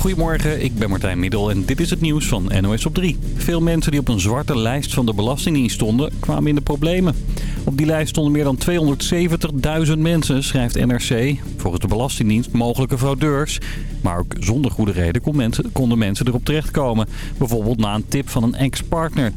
Goedemorgen, ik ben Martijn Middel en dit is het nieuws van NOS op 3. Veel mensen die op een zwarte lijst van de Belastingdienst stonden, kwamen in de problemen. Op die lijst stonden meer dan 270.000 mensen, schrijft NRC. Volgens de Belastingdienst mogelijke fraudeurs. Maar ook zonder goede reden konden mensen erop terechtkomen. Bijvoorbeeld na een tip van een ex-partner.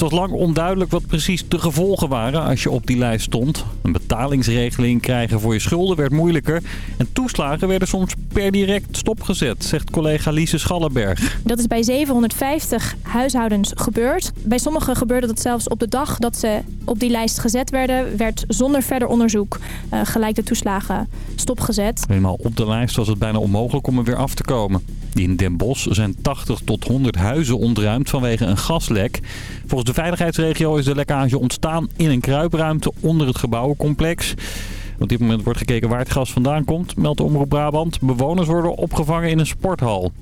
Het was lang onduidelijk wat precies de gevolgen waren als je op die lijst stond. Een betalingsregeling krijgen voor je schulden werd moeilijker. En toeslagen werden soms per direct stopgezet, zegt collega Lise Schallenberg. Dat is bij 750 huishoudens gebeurd. Bij sommigen gebeurde dat zelfs op de dag dat ze op die lijst gezet werden... werd zonder verder onderzoek uh, gelijk de toeslagen stopgezet. Eenmaal op de lijst was het bijna onmogelijk om er weer af te komen. In Den Bosch zijn 80 tot 100 huizen ontruimd vanwege een gaslek. Volgens de veiligheidsregio is de lekkage ontstaan in een kruipruimte onder het gebouwencomplex. Op dit moment wordt gekeken waar het gas vandaan komt, meldt Omroep Brabant. Bewoners worden opgevangen in een sporthal.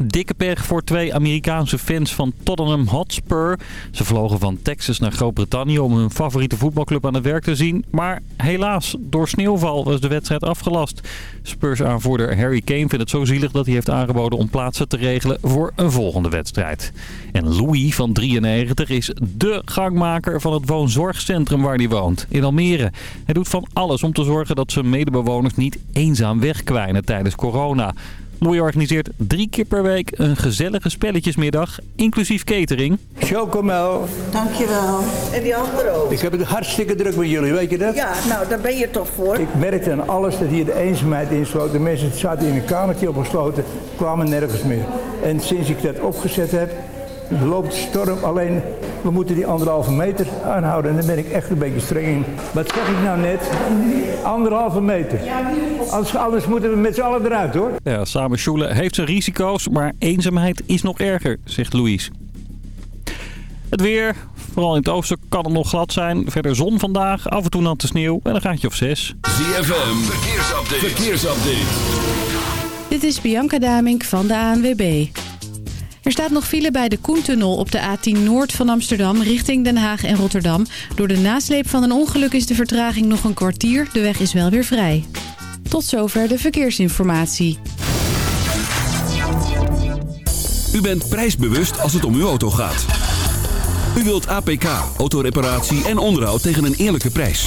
Dikke pech voor twee Amerikaanse fans van Tottenham Hotspur. Ze vlogen van Texas naar Groot-Brittannië om hun favoriete voetbalclub aan het werk te zien. Maar helaas, door sneeuwval was de wedstrijd afgelast. Spurs-aanvoerder Harry Kane vindt het zo zielig dat hij heeft aangeboden om plaatsen te regelen voor een volgende wedstrijd. En Louis van 93 is dé gangmaker van het woonzorgcentrum waar hij woont, in Almere. Hij doet van alles om te zorgen dat zijn medebewoners niet eenzaam wegkwijnen tijdens corona. Louis organiseert drie keer per week een gezellige spelletjesmiddag, inclusief catering. Chocomel. Dankjewel. En die andere ook. Ik heb het hartstikke druk met jullie, weet je dat? Ja, nou, daar ben je toch voor. Ik merkte aan alles dat hier de eenzaamheid insloot. De mensen zaten in een kamertje opgesloten, kwamen nergens meer. En sinds ik dat opgezet heb, loopt de storm. Alleen, we moeten die anderhalve meter aanhouden. En daar ben ik echt een beetje streng in. Wat zeg ik nou net? Anderhalve meter. Anders, anders moeten we met z'n allen eruit, hoor. Ja, samen sjoelen heeft zijn risico's, maar eenzaamheid is nog erger, zegt Louise. Het weer, vooral in het oosten kan het nog glad zijn. Verder zon vandaag, af en toe natte sneeuw en een gaatje of zes. ZFM, verkeersupdate. verkeersupdate. Dit is Bianca Damink van de ANWB. Er staat nog file bij de Koentunnel op de A10 Noord van Amsterdam richting Den Haag en Rotterdam. Door de nasleep van een ongeluk is de vertraging nog een kwartier. De weg is wel weer vrij. Tot zover de verkeersinformatie. U bent prijsbewust als het om uw auto gaat. U wilt APK, autoreparatie en onderhoud tegen een eerlijke prijs.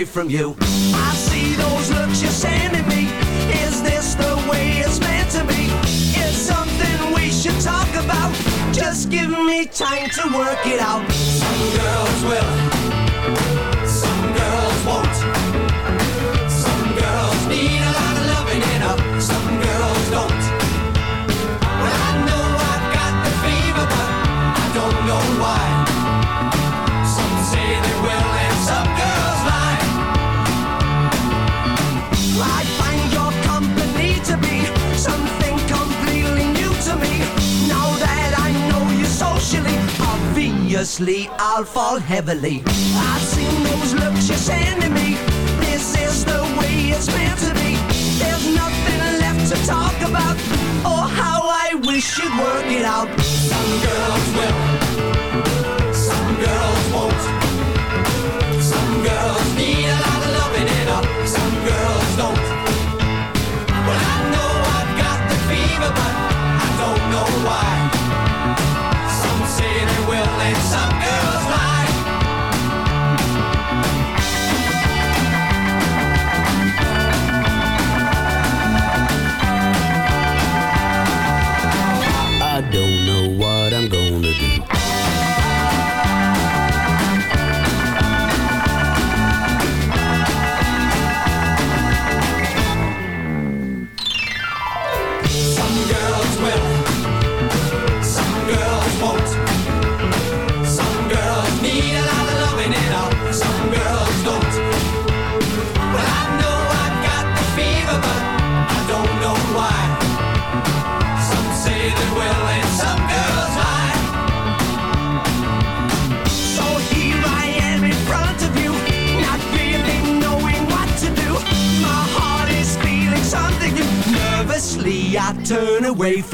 Away from you. I'll fall heavily. I've seen those looks you're sending me.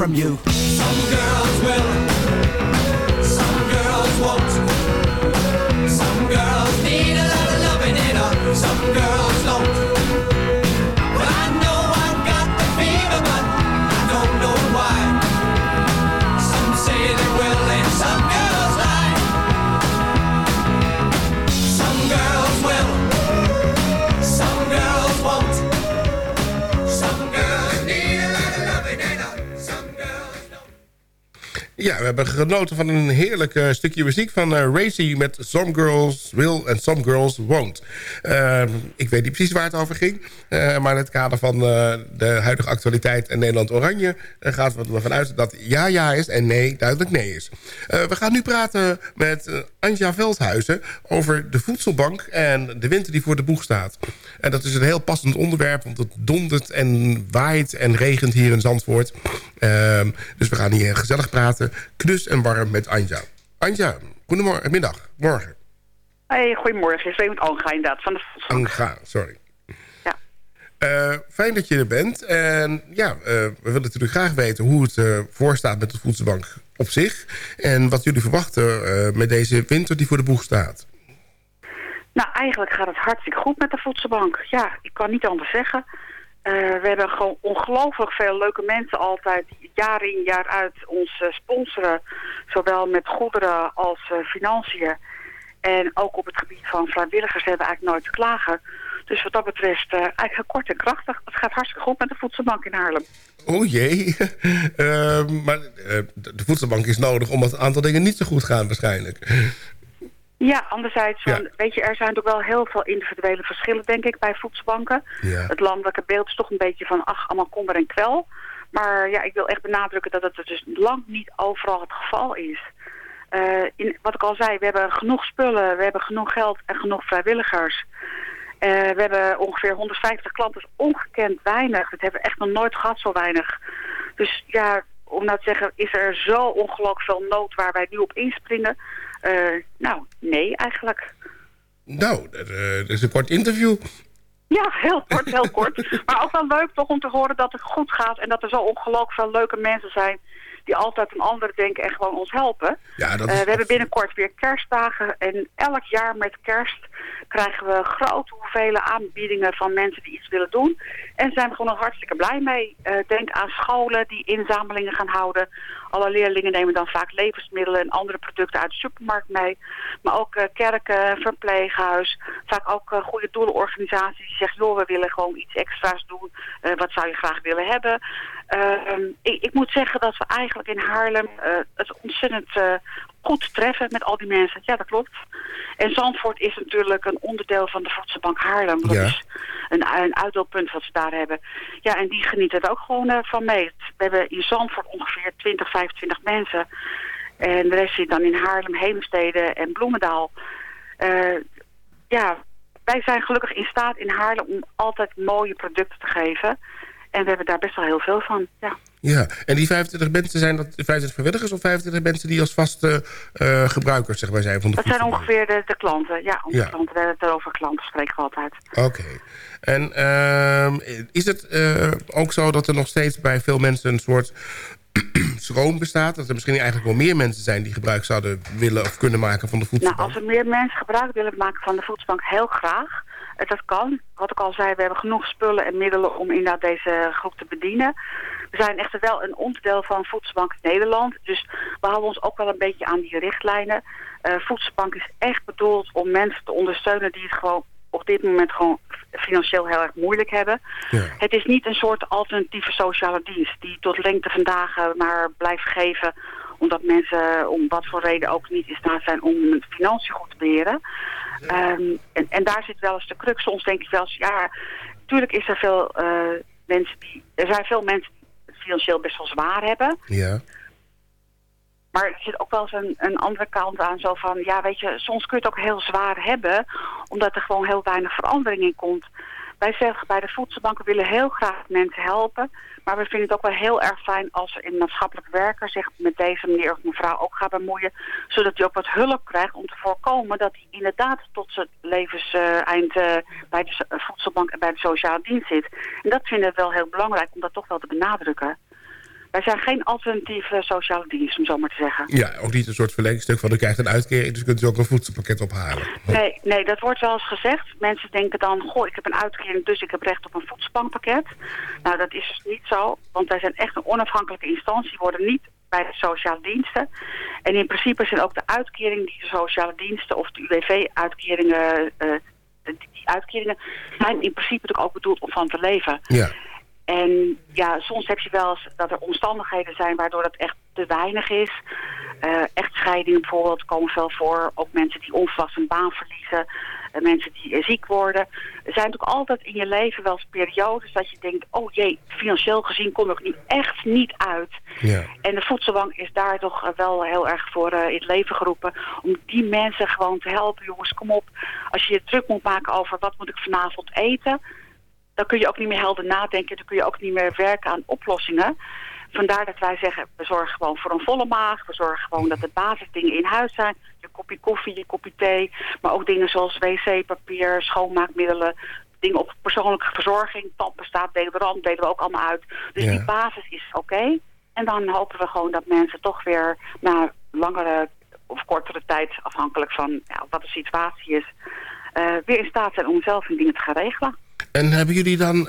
From you. Hebben genoten van een heerlijk eh, stukje muziek van eh Racy met Some Girls Will and Some Girls Won't. Ehm, ik weet niet precies waar het over ging. eh, maar in het kader van eh, de huidige actualiteit en Nederland Oranje... eh, gaat we ervan uit dat ja ja is en nee duidelijk nee is. We gaan nu praten met Anja Veldhuizen over de voedselbank... en de winter die voor de boeg staat. En dat is een heel passend onderwerp, want het dondert en waait en regent hier in Zandvoort. Ehm, dus we gaan hier gezellig praten, knus en warm met Anja. Anja, goedemorgen, middag, morgen. Hey, goedemorgen. Ik spreek met Anga inderdaad, van de Volksbank. Anga, sorry. Ja. Eh, fijn dat je er bent. En ja, eh, we willen natuurlijk graag weten hoe het uh, voorstaat met de voedselbank op zich. En wat jullie verwachten eh, met deze winter die voor de boeg staat. Nou, eigenlijk gaat het hartstikke goed met de voedselbank. Ja, ik kan niet anders zeggen. Eh, we hebben gewoon ongelooflijk veel leuke mensen altijd... jaar in jaar uit ons eh, sponsoren. Zowel met goederen als eh, financiën. En ook op het gebied van vrijwilligers hebben we eigenlijk nooit te klagen. Dus wat dat betreft eh, eigenlijk kort en krachtig. Het gaat hartstikke goed met de voedselbank in Haarlem. Oh jee. Eh, maar eh, de de voedselbank is nodig omdat een aantal dingen niet zo goed gaan waarschijnlijk. Ja, anderzijds, van, Ja. weet je, er zijn toch wel heel veel individuele verschillen, denk ik, bij voedselbanken. Ja. Het landelijke beeld is toch een beetje van, ach, allemaal kommer en kwel. Maar ja, ik wil echt benadrukken dat het dus lang niet overal het geval is. Eh, in, wat ik al zei, we hebben genoeg spullen, we hebben genoeg geld en genoeg vrijwilligers. Eh, we hebben ongeveer 150 klanten, dus ongekend weinig. Dat hebben we echt nog nooit gehad, zo weinig. Dus ja, om nou te zeggen, is er zo ongelooflijk veel nood waar wij nu op inspringen? Eh, nou, nee eigenlijk. Nou, dat, dat is een kort interview. Ja, heel kort, heel kort. Maar ook wel leuk toch om te horen dat het goed gaat... en dat er zo ongelooflijk veel leuke mensen zijn... die altijd aan anderen denken en gewoon ons helpen. Ja, dat Eh, is we hebben binnenkort weer kerstdagen. En elk jaar met kerst krijgen we grote hoeveelheden aanbiedingen van mensen die iets willen doen. En zijn we gewoon hartstikke blij mee. Eh, denk aan scholen die inzamelingen gaan houden. Alle leerlingen nemen dan vaak levensmiddelen en andere producten uit de supermarkt mee. Maar ook eh, kerken, verpleeghuis. Vaak ook eh, goede doelenorganisaties die zeggen... joh, we willen gewoon iets extra's doen. Wat zou je graag willen hebben? Ehm, ik, ik moet zeggen dat we eigenlijk in Haarlem het ontzettend goed treffen met al die mensen. Ja, dat klopt. En Zandvoort is natuurlijk een onderdeel van de Voedselbank Haarlem. Dat Ja. is een, een uitdeelpunt wat ze daar hebben. Ja, en die genieten er ook gewoon eh, van mee. We hebben in Zandvoort ongeveer 20, 25 mensen. En de rest zit dan in Haarlem, Heemstede en Bloemendaal. Eh, ja, wij zijn gelukkig in staat in Haarlem om altijd mooie producten te geven. En we hebben daar best wel heel veel van, ja. Ja, en die 25 mensen zijn dat 25 vrijwilligers of 25 mensen die als vaste eh, gebruikers zeg maar, zijn van de Dat zijn ongeveer de, de klanten. Ja, onze Ja. klanten. We hebben het over klanten spreken we altijd. Oké. En ehm, is het eh, ook zo dat er nog steeds bij veel mensen een soort schroom bestaat? Dat er misschien eigenlijk wel meer mensen zijn die gebruik zouden willen of kunnen maken van de Nou, voedselbank? als er meer mensen gebruik willen maken van de voedselbank, heel graag. Eh, Dat kan. Wat ik al zei, we hebben genoeg spullen en middelen om inderdaad deze groep te bedienen. We zijn echter wel een onderdeel van Voedselbank Nederland. Dus we houden ons ook wel een beetje aan die richtlijnen. Eh Voedselbank is echt bedoeld om mensen te ondersteunen die het gewoon op dit moment gewoon financieel heel erg moeilijk hebben. Het is niet een soort alternatieve sociale dienst die tot lengte vandaag eh, maar blijft geven omdat mensen om wat voor reden ook niet in staat zijn om hun financiën goed te beheren. Ehm, en, en daar zit wel eens de crux. Soms denk ik wel eens, ja, natuurlijk is er veel eh, mensen die, er zijn veel mensen financieel best wel zwaar hebben. Ja. Maar er zit ook wel eens een, een andere kant aan. Zo van, ja, weet je, soms kun je het ook heel zwaar hebben. Omdat er gewoon heel weinig verandering in komt. Wij zeggen bij de voedselbanken willen heel graag mensen helpen. Maar we vinden het ook wel heel erg fijn als er een maatschappelijk werker zich met deze meneer of mevrouw ook gaat bemoeien. Zodat hij ook wat hulp krijgt om te voorkomen dat hij inderdaad tot zijn levenseind eh, bij de voedselbank en bij de sociale dienst zit. En dat vinden we wel heel belangrijk om dat toch wel te benadrukken. Wij zijn geen alternatieve sociale dienst, om zo maar te zeggen. Ja, ook niet een soort verlengstuk van u krijgt een uitkering... dus kunt u ook een voedselpakket ophalen. Nee, nee, dat wordt wel eens gezegd. Mensen denken dan, goh, ik heb een uitkering, dus ik heb recht op een voedselbankpakket. Nou, dat is dus niet zo, want wij zijn echt een onafhankelijke instantie, worden niet bij de sociale diensten. En in principe zijn ook de uitkeringen die de sociale diensten of de UWV-uitkeringen, eh, die die uitkeringen zijn in principe natuurlijk ook bedoeld om van te leven. Ja. En ja, soms heb je wel eens dat er omstandigheden zijn waardoor dat echt te weinig is. Eh echtscheidingen bijvoorbeeld komen veel voor. Ook mensen die onverwachts een baan verliezen. eh, mensen die eh, ziek worden. Er zijn natuurlijk altijd in je leven wel eens periodes dat je denkt... oh jee, financieel gezien kom ik nu echt niet uit. Ja. En de voedselbank is daar toch wel heel erg voor in het leven geroepen. Om die mensen gewoon te helpen. Jongens, kom op. Als je je druk moet maken over wat moet ik vanavond eten dan kun je ook niet meer helder nadenken. Dan kun je ook niet meer werken aan oplossingen. Vandaar dat wij zeggen, we zorgen gewoon voor een volle maag. We zorgen gewoon dat de basisdingen in huis zijn. Je kopje koffie, je kopje thee. Maar ook dingen zoals wc-papier, schoonmaakmiddelen. Dingen op persoonlijke verzorging. Tandpasta, deodorant delen we ook allemaal uit. Dus Ja. die basis is oké. En dan hopen we gewoon dat mensen toch weer na langere of kortere tijd... afhankelijk van ja, wat de situatie is... eh, weer in staat zijn om zelf hun dingen te gaan regelen. En hebben jullie dan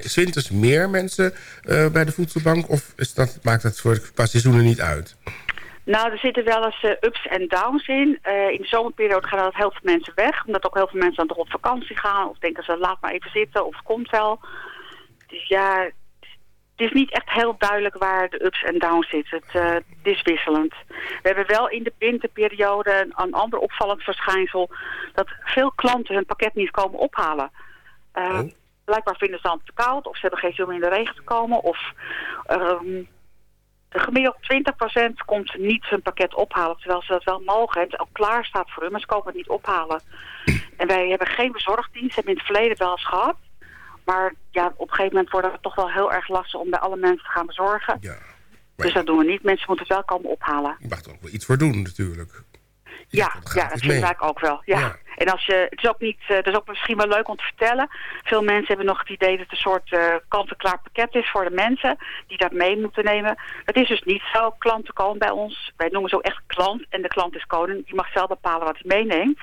's winters meer mensen eh, bij de voedselbank? Of is dat, maakt dat voor qua seizoenen niet uit? Nou, er zitten wel eens ups en downs in. In de zomerperiode gaan er heel veel mensen weg. Omdat ook heel veel mensen dan toch op vakantie gaan. Of denken ze, laat maar even zitten. Of komt wel. Dus ja, het is niet echt heel duidelijk waar de ups en downs zitten. Het, eh, het is wisselend. We hebben wel in de winterperiode een, een ander opvallend verschijnsel. Dat veel klanten hun pakket niet komen ophalen. Eh, Blijkbaar vinden ze dan te koud. Of ze hebben geen zin om in de regen te komen. Of... ehm, gemiddeld 20% komt niet hun pakket ophalen, terwijl ze dat wel mogen. Het ook klaar staat voor hun, maar ze komen het niet ophalen. En wij hebben geen bezorgdienst, hebben in het verleden wel eens gehad. Maar ja, op een gegeven moment wordt het toch wel heel erg lastig om bij alle mensen te gaan bezorgen. dus dat doen we niet. Mensen moeten het wel komen ophalen. Je mag er ook wel iets voor doen natuurlijk. Ja, ja, dat vinden wij ook wel. Ja. En als je, het is ook niet, eh, dat is ook misschien wel leuk om te vertellen. Veel mensen hebben nog het idee dat het een soort eh kant-en-klaar pakket is voor de mensen die dat mee moeten nemen. Dat is dus niet zo. Klanten komen bij ons. Wij noemen zo echt klant en de klant is koning. Die mag zelf bepalen wat hij meeneemt.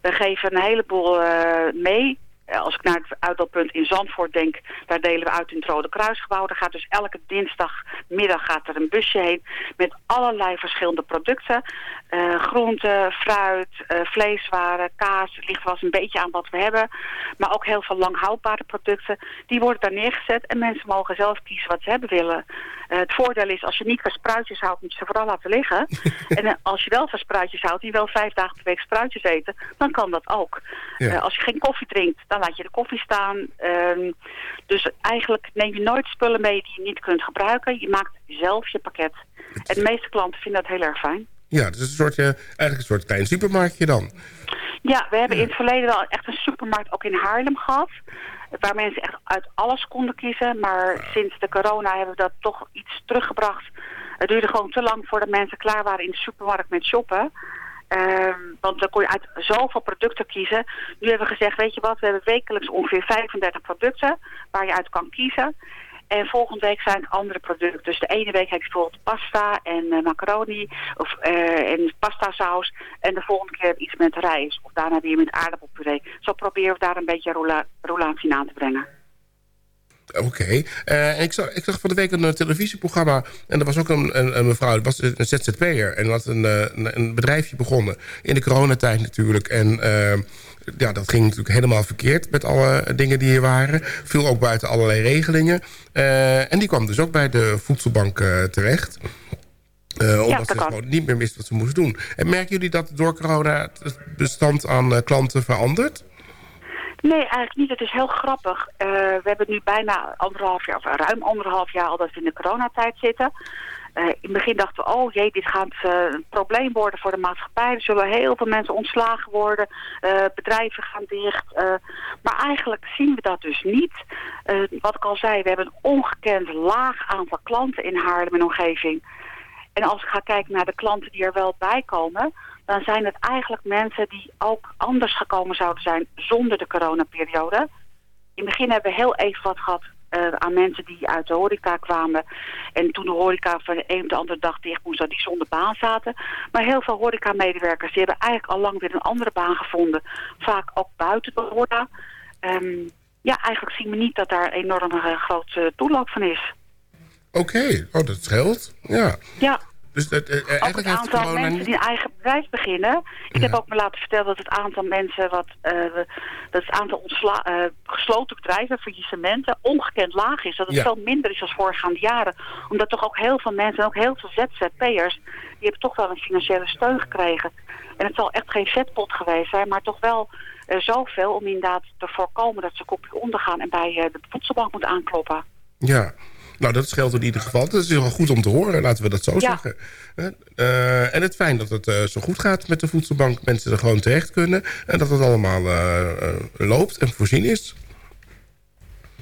We geven een heleboel eh, mee. Eh, Als ik naar het uitdeelpunt in Zandvoort denk, daar delen we uit in het Rode Kruisgebouw. Daar gaat dus elke dinsdagmiddag gaat er een busje heen met allerlei verschillende producten. Eh groenten, fruit, eh, vleeswaren, kaas, ligt wel eens een beetje aan wat we hebben. Maar ook heel veel lang houdbare producten. Die worden daar neergezet en mensen mogen zelf kiezen wat ze hebben willen. Eh, het voordeel is, als je niet van spruitjes houdt, moet je ze vooral laten liggen. en eh, als je wel van spruitjes houdt, die wel vijf dagen per week spruitjes eten, dan kan dat ook. Ja. Eh, als je geen koffie drinkt, dan laat je de koffie staan. Ehm, dus eigenlijk neem je nooit spullen mee die je niet kunt gebruiken. Je maakt zelf je pakket. En de meeste klanten vinden dat heel erg fijn. Ja, het is een soort, eh, eigenlijk een soort klein supermarktje dan. Ja, we hebben in het verleden wel echt een supermarkt ook in Haarlem gehad. waar mensen echt uit alles konden kiezen. Maar sinds de corona hebben we dat toch iets teruggebracht. Het duurde gewoon te lang voordat mensen klaar waren in de supermarkt met shoppen. Ehm, want dan kon je uit zoveel producten kiezen. Nu hebben we gezegd, weet je wat, we hebben wekelijks ongeveer 35 producten waar je uit kan kiezen. En volgende week zijn het andere producten. Dus de ene week heb je bijvoorbeeld pasta en eh, macaroni of, eh, en pasta saus. En de volgende keer iets met rijst. Of daarna weer met aardappelpuree. Zo proberen we daar een beetje rola roulatie aan te brengen. Oké. Eh, ik, zag, ik zag van de week een televisieprogramma. En er was ook een, een, mevrouw, dat was een ZZP'er. En had een, een, bedrijfje begonnen. In de coronatijd natuurlijk. En ja, dat ging natuurlijk helemaal verkeerd met alle dingen die er waren. Viel ook buiten allerlei regelingen. Eh, en die kwam dus ook bij de voedselbank eh, terecht. Eh, omdat dat ze gewoon niet meer wist wat ze moest doen. En merken jullie dat door corona het bestand aan klanten verandert? Nee, eigenlijk niet. Het is heel grappig. We hebben nu bijna anderhalf jaar, of ruim anderhalf jaar al dat we in de coronatijd zitten. Eh, in het begin dachten we, oh jee, dit gaat eh, een probleem worden voor de maatschappij. Er zullen heel veel mensen ontslagen worden. eh, bedrijven gaan dicht. maar eigenlijk zien we dat dus niet. Wat ik al zei, we hebben een ongekend laag aantal klanten in Haarlem en omgeving. En als ik ga kijken naar de klanten die er wel bij komen... dan zijn het eigenlijk mensen die ook anders gekomen zouden zijn zonder de coronaperiode. In het begin hebben we heel even wat gehad eh, aan mensen die uit de horeca kwamen. En toen de horeca van de een op de andere dag dicht moest, dat die zonder baan zaten. Maar heel veel horeca-medewerkers die hebben eigenlijk al lang weer een andere baan gevonden. Vaak ook buiten de horeca. Ehm, ja, eigenlijk zien we niet dat daar een enorme eh, grote toeloop van is. Oké, oh, dat scheelt. Ja. Ja, Dus het, ook eigenlijk het heeft aantal corona mensen die een eigen bedrijf beginnen. Ik heb ook me laten vertellen dat het aantal mensen wat eh, dat het aantal ontsla eh, gesloten bedrijven, faillissementen, ongekend laag is. Dat het Ja. veel minder is dan voorgaande jaren. Omdat toch ook heel veel mensen, en ook heel veel ZZP'ers, die hebben toch wel een financiële steun gekregen. En het zal echt geen vetpot geweest zijn, maar toch wel eh, zoveel om inderdaad te voorkomen dat ze kopje ondergaan en bij de voedselbank moeten aankloppen. Ja, nou dat scheelt in ieder geval. Dat is wel goed om te horen, laten we dat zo Ja. zeggen. Eh, en het fijn dat het eh, zo goed gaat met de voedselbank. Mensen er gewoon terecht kunnen. En dat het allemaal eh, loopt en voorzien is.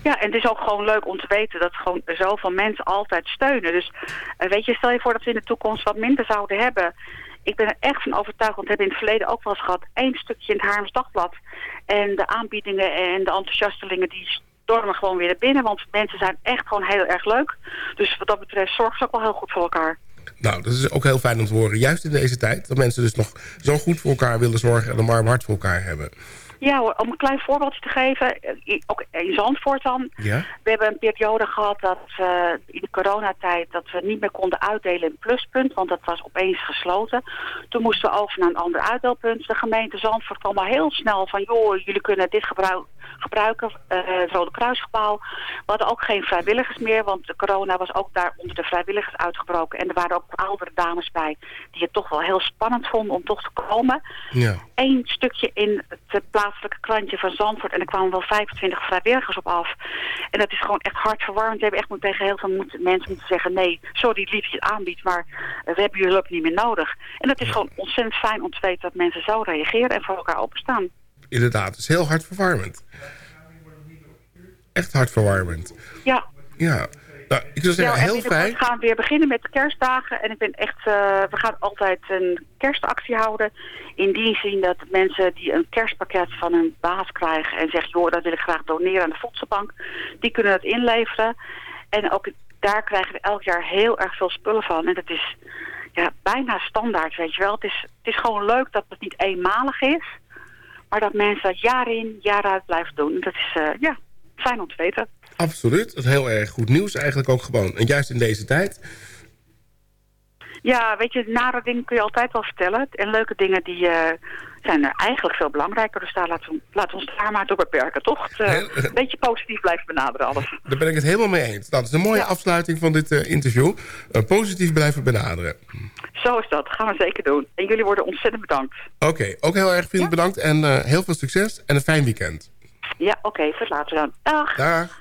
Ja, en het is ook gewoon leuk om te weten dat gewoon zoveel mensen altijd steunen. Dus weet je, stel je voor dat we in de toekomst wat minder zouden hebben. Ik ben er echt van overtuigd, want we hebben in het verleden ook wel eens gehad... één stukje in het Haarlems Dagblad. En de aanbiedingen en de enthousiastelingen die stormen gewoon weer naar binnen. Want mensen zijn echt gewoon heel erg leuk. Dus wat dat betreft zorgen ze ook wel heel goed voor elkaar. Nou, dat is ook heel fijn om te horen. Juist in deze tijd. Dat mensen dus nog zo goed voor elkaar willen zorgen. En een warm hart voor elkaar hebben. Ja hoor, om een klein voorbeeldje te geven, eh, ook in Zandvoort dan. Ja? We hebben een periode gehad dat in de coronatijd dat we niet meer konden uitdelen in pluspunt, want dat was opeens gesloten. Toen moesten we over naar een ander uitdeelpunt. De gemeente Zandvoort kwam al heel snel van, joh, jullie kunnen dit gebruik, gebruiken, eh, het Rode Kruisgebouw. We hadden ook geen vrijwilligers meer, want de corona was ook daar onder de vrijwilligers uitgebroken. En er waren ook oudere dames bij die het toch wel heel spannend vonden om toch te komen Ja. één stukje in het plaatselijke krantje van Zandvoort. En er kwamen wel 25 vrijwilligers op af. En dat is gewoon echt hartverwarmend. We hebben echt tegen heel veel mensen moeten zeggen... nee, sorry lief je het aanbiedt, maar we hebben jullie hulp niet meer nodig. En dat is gewoon ontzettend fijn om te weten dat mensen zo reageren... en voor elkaar openstaan. Inderdaad, het is heel hartverwarmend. Echt hartverwarmend. Ja, Ja. Nou, ik zou zeggen, en heel fijn. gaan we weer beginnen met de kerstdagen. En ik ben echt, eh, we gaan altijd een kerstactie houden. In die zin dat mensen die een kerstpakket van hun baas krijgen en zeggen, joh, dat wil ik graag doneren aan de voedselbank. Die kunnen dat inleveren. En ook daar krijgen we elk jaar heel erg veel spullen van. En dat is ja, bijna standaard, weet je wel. Het is, het is gewoon leuk dat het niet eenmalig is. Maar dat mensen dat jaar in, jaar uit blijven doen. En dat is, eh, ja, fijn om te weten. Absoluut. Dat is heel erg goed nieuws eigenlijk ook gewoon. En juist in deze tijd. Ja, weet je, nare dingen kun je altijd wel vertellen. En leuke dingen die eh, zijn er eigenlijk veel belangrijker. Dus daar laten we, laten we ons daar maar door beperken, toch? Eh, een beetje positief blijven benaderen alles. Daar ben ik het helemaal mee eens. Nou, dat is een mooie afsluiting van dit eh, interview. Positief blijven benaderen. Zo is dat, gaan we zeker doen. En jullie worden ontzettend bedankt. Oké, ook heel erg veel bedankt. En heel veel succes en een fijn weekend. Ja, oké, tot later dan. Dag. Dag.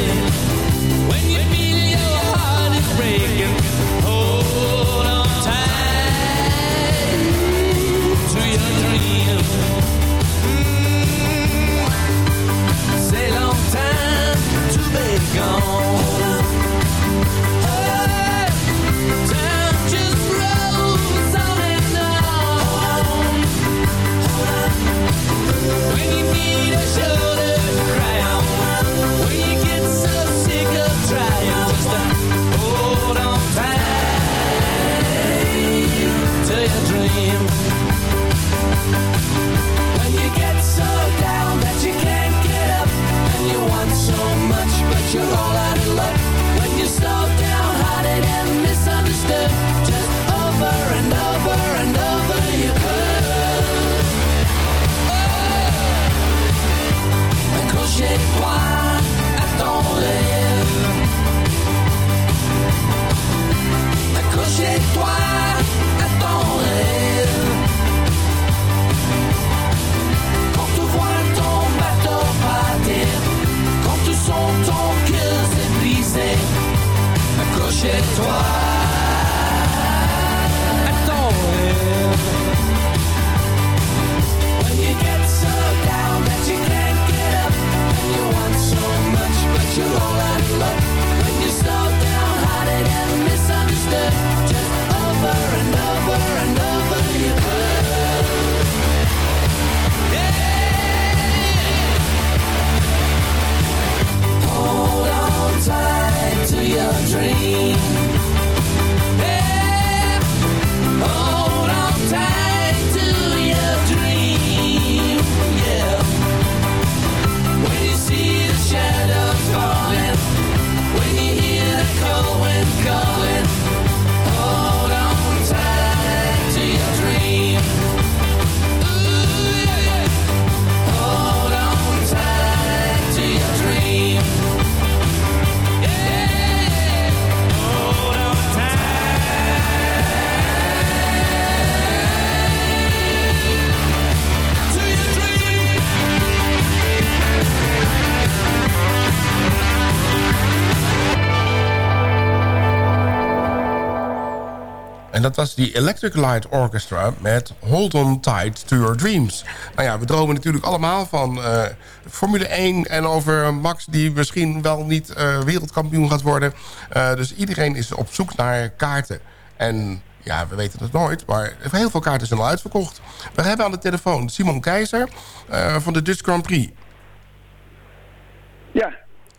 dat was die Electric Light Orchestra met Hold On Tight To Your Dreams. Nou ja, we dromen natuurlijk allemaal van eh, Formule 1... en over Max die misschien wel niet eh, wereldkampioen gaat worden. Eh, dus iedereen is op zoek naar kaarten. En ja, we weten het nooit, maar heel veel kaarten zijn al uitverkocht. We hebben aan de telefoon Simon Keizer van de Dutch Grand Prix. Ja.